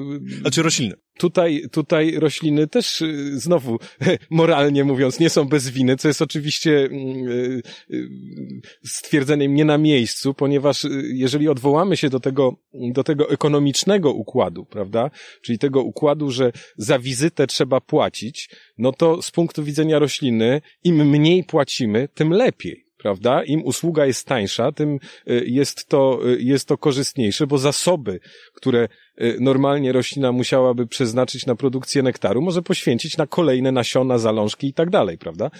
Znaczy rośliny tutaj, tutaj rośliny też y, znowu, [laughs] moralnie mówiąc, nie są bez winy, co jest oczywiście mm, y, y, stwierdzeniem nie na miejscu, ponieważ jeżeli odwołamy się do tego, do tego ekonomicznego układu, prawda, czyli tego układu, że za wizytę trzeba płacić, no to z punktu widzenia rośliny, im mniej płacimy, tym lepiej prawda? Im usługa jest tańsza, tym jest to, jest to korzystniejsze, bo zasoby, które normalnie roślina musiałaby przeznaczyć na produkcję nektaru, może poświęcić na kolejne nasiona, zalążki i tak dalej, prawda?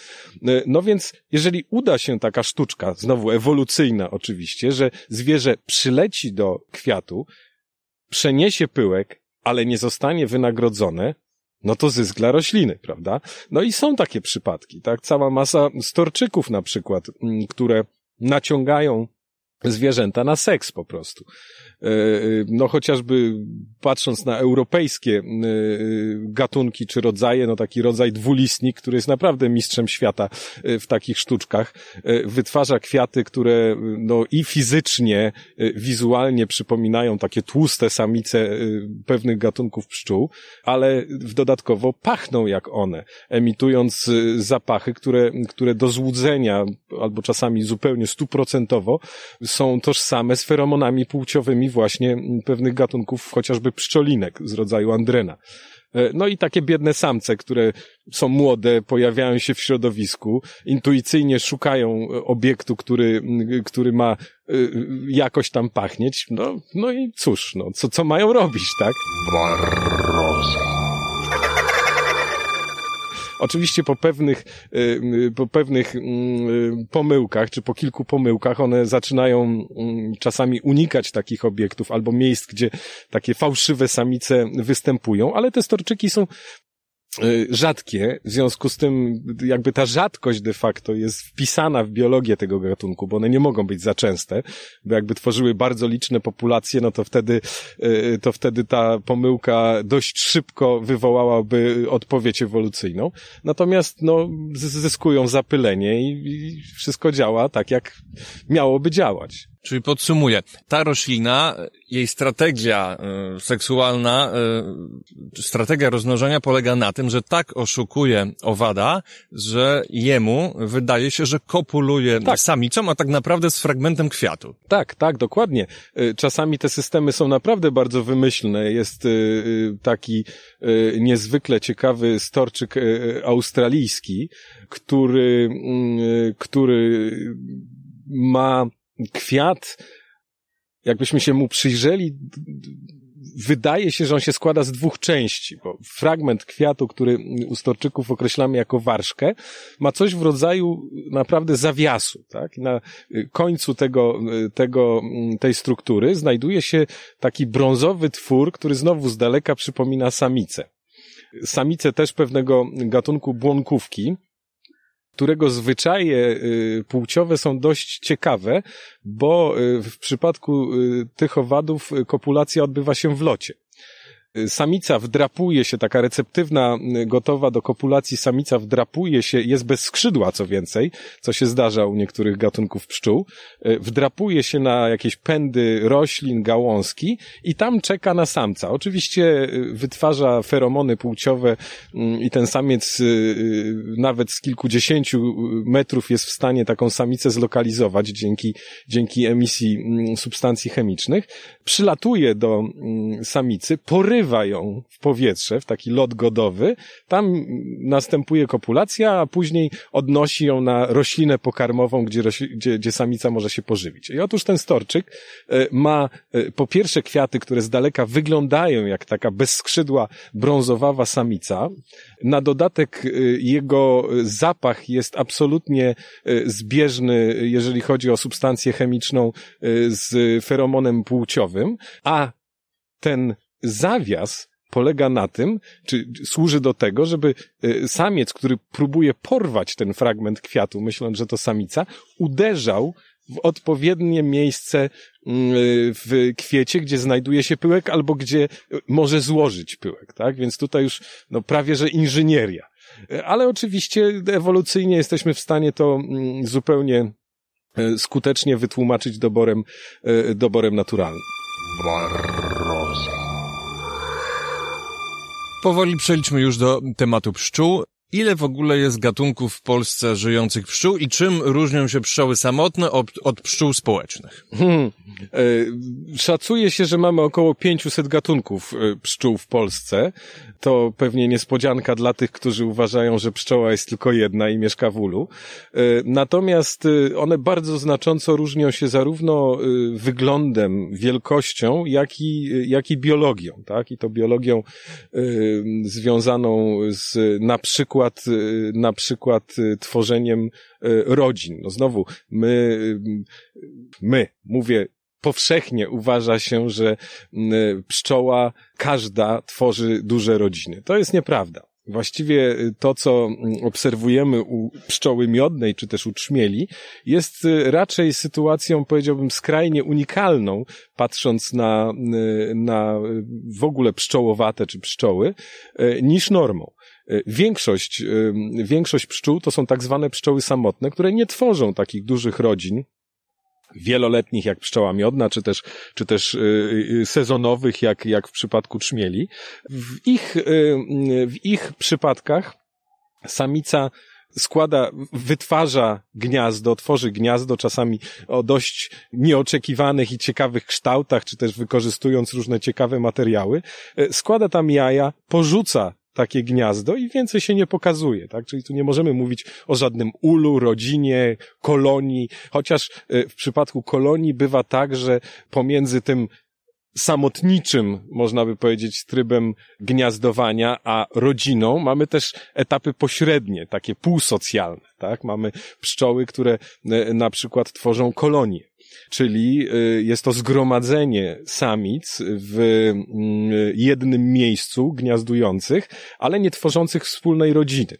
Y, no więc, jeżeli uda się taka sztuczka, znowu ewolucyjna oczywiście, że zwierzę przyleci do kwiatu, przeniesie pyłek, ale nie zostanie wynagrodzone, no to zysk dla rośliny, prawda? No i są takie przypadki, tak? Cała masa storczyków na przykład, mm, które naciągają zwierzęta na seks po prostu. E, no chociażby patrząc na europejskie e, gatunki czy rodzaje, no taki rodzaj dwulistnik, który jest naprawdę mistrzem świata e, w takich sztuczkach, wytwarza kwiaty, które no i fizycznie, wizualnie przypominają takie tłuste samice pewnych gatunków pszczół, ale dodatkowo pachną jak one, emitując zapachy, które, które do złudzenia albo czasami zupełnie stuprocentowo są tożsame z feromonami płciowymi właśnie pewnych gatunków, chociażby pszczolinek z rodzaju andrena. E, no i takie biedne samce, które są młode, pojawiają się w środowisku, intuicyjnie szukają obiektu, który, który ma e, jakoś tam pachnieć. No, no i cóż, no, co, co mają robić, tak? Barroza. Oczywiście po pewnych, y, y, po pewnych y, pomyłkach, czy po kilku pomyłkach, one zaczynają czasami unikać takich obiektów albo miejsc, gdzie takie fałszywe samice występują, ale te storczyki są rzadkie, w związku z tym jakby ta rzadkość de facto jest wpisana w biologię tego gatunku, bo one nie mogą być za częste, bo jakby tworzyły bardzo liczne populacje, no to wtedy, y, to wtedy ta pomyłka dość szybko wywołałaby odpowiedź ewolucyjną. Natomiast no, zyskują zapylenie i, i wszystko działa tak, jak miałoby działać. Czyli podsumuję, ta roślina, jej strategia y, seksualna, y, strategia rozmnożenia polega na tym, że tak oszukuje owada, że jemu wydaje się, że kopuluje tak. samicą, a tak naprawdę z fragmentem kwiatu. Tak, tak, dokładnie. Y, czasami te systemy są naprawdę bardzo wymyślne. Jest y, y, taki niezwykle ciekawy storczyk australijski, który, mm, który ma kwiat, jakbyśmy się mu przyjrzeli, wydaje się, że on się składa z dwóch części, bo fragment kwiatu, który u storczyków określamy jako warszkę, ma coś w rodzaju naprawdę zawiasu, tak? Na końcu tego, tego, tej struktury znajduje się taki brązowy twór, który znowu z daleka przypomina samicę. Samice też pewnego gatunku błonkówki, którego zwyczaje y, płciowe są dość ciekawe, bo y, w przypadku y, tych owadów kopulacja odbywa się w locie samica wdrapuje się, taka receptywna, gotowa do kopulacji samica wdrapuje się, jest bez skrzydła co więcej, co się zdarza u niektórych gatunków pszczół, e, wdrapuje się na jakieś pędy roślin, gałązki i tam czeka na samca. Oczywiście e, wytwarza feromony płciowe mm, i ten samiec nawet z kilkudziesięciu metrów jest w stanie taką samicę zlokalizować dzięki, dzięki emisji mm, substancji chemicznych. Przylatuje do mm, samicy, porywa ją w powietrze, w taki lot godowy, tam następuje kopulacja, a później odnosi ją na roślinę pokarmową, gdzie, gdzie, gdzie samica może się pożywić. I otóż ten storczyk e, ma e, po pierwsze kwiaty, które z daleka wyglądają jak taka bezskrzydła brązowawa samica. Na dodatek e, jego zapach jest absolutnie zbieżny, jeżeli chodzi o substancję chemiczną z feromonem płciowym, a ten zawias polega na tym, czy służy do tego, żeby y, samiec, który próbuje porwać ten fragment kwiatu, myśląc, że to samica, uderzał w odpowiednie miejsce y, w kwiecie, gdzie znajduje się pyłek, albo gdzie może złożyć pyłek, tak? Więc tutaj już, no, prawie, że inżynieria. Ale oczywiście ewolucyjnie jesteśmy w stanie to mm, zupełnie skutecznie wytłumaczyć doborem, doborem naturalnym. Powoli przejdźmy już do tematu pszczół. Ile w ogóle jest gatunków w Polsce żyjących pszczół i czym różnią się pszczoły samotne od, od pszczół społecznych? Hmm. E, szacuje się, że mamy około 500 gatunków e, pszczół w Polsce. To pewnie niespodzianka dla tych, którzy uważają, że pszczoła jest tylko jedna i mieszka w ulu. E, natomiast one bardzo znacząco różnią się zarówno wyglądem, wielkością, jak i, jak i biologią, tak? I to biologią związaną z na przykład, na przykład tworzeniem rodzin. No znowu, my, my, mówię powszechnie uważa się, że pszczoła każda tworzy duże rodziny. To jest nieprawda. Właściwie to, co obserwujemy u pszczoły miodnej, czy też u trzmieli, jest raczej sytuacją, powiedziałbym, skrajnie unikalną, patrząc na, na w ogóle pszczołowate czy pszczoły, niż normą. Większość, większość pszczół to są tak zwane pszczoły samotne, które nie tworzą takich dużych rodzin, wieloletnich jak pszczoła miodna, czy też, czy też y, sezonowych jak, jak w przypadku trzmieli. W ich, w ich przypadkach samica składa, wytwarza gniazdo, tworzy gniazdo, czasami o dość nieoczekiwanych i ciekawych kształtach, czy też wykorzystując różne ciekawe materiały, składa tam jaja, porzuca takie gniazdo i więcej się nie pokazuje, tak? Czyli tu nie możemy mówić o żadnym ulu, rodzinie, kolonii, chociaż e, w przypadku kolonii bywa tak, że pomiędzy tym samotniczym, można by powiedzieć, trybem gniazdowania, a rodziną mamy też etapy pośrednie, takie półsocjalne, tak? Mamy pszczoły, które e, na przykład tworzą kolonie czyli y, jest to zgromadzenie samic w mm, jednym miejscu gniazdujących, ale nie tworzących wspólnej rodziny.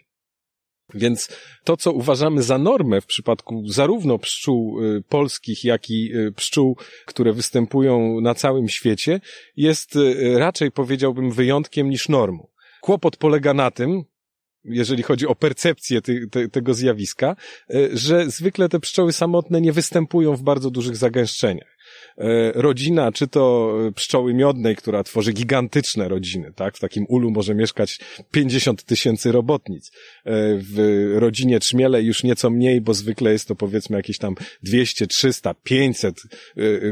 Więc to, co uważamy za normę w przypadku zarówno pszczół y, polskich, jak i y, pszczół, które występują na całym świecie, jest raczej powiedziałbym wyjątkiem niż normą. Kłopot polega na tym, jeżeli chodzi o percepcję ty, te, tego zjawiska, e, że zwykle te pszczoły samotne nie występują w bardzo dużych zagęszczeniach. E, rodzina, czy to pszczoły miodnej, która tworzy gigantyczne rodziny, tak? W takim ulu może mieszkać 50 tysięcy robotnic. E, w rodzinie trzmiele już nieco mniej, bo zwykle jest to powiedzmy jakieś tam 200, 300, 500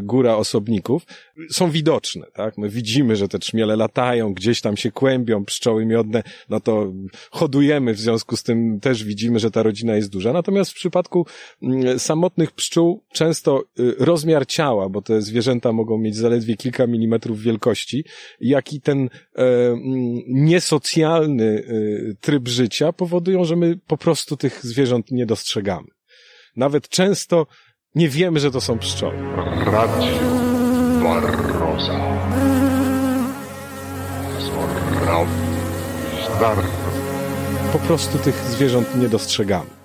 góra osobników. Są widoczne, tak? My widzimy, że te trzmiele latają, gdzieś tam się kłębią, pszczoły miodne, no to hodujemy, w związku z tym też widzimy, że ta rodzina jest duża. Natomiast w przypadku mm, samotnych pszczół często y, rozmiar ciała, bo te zwierzęta mogą mieć zaledwie kilka milimetrów wielkości, jak i ten e, niesocjalny e, tryb życia powodują, że my po prostu tych zwierząt nie dostrzegamy. Nawet często nie wiemy, że to są pszczoły. Radio Barroza. Po prostu tych zwierząt nie dostrzegamy.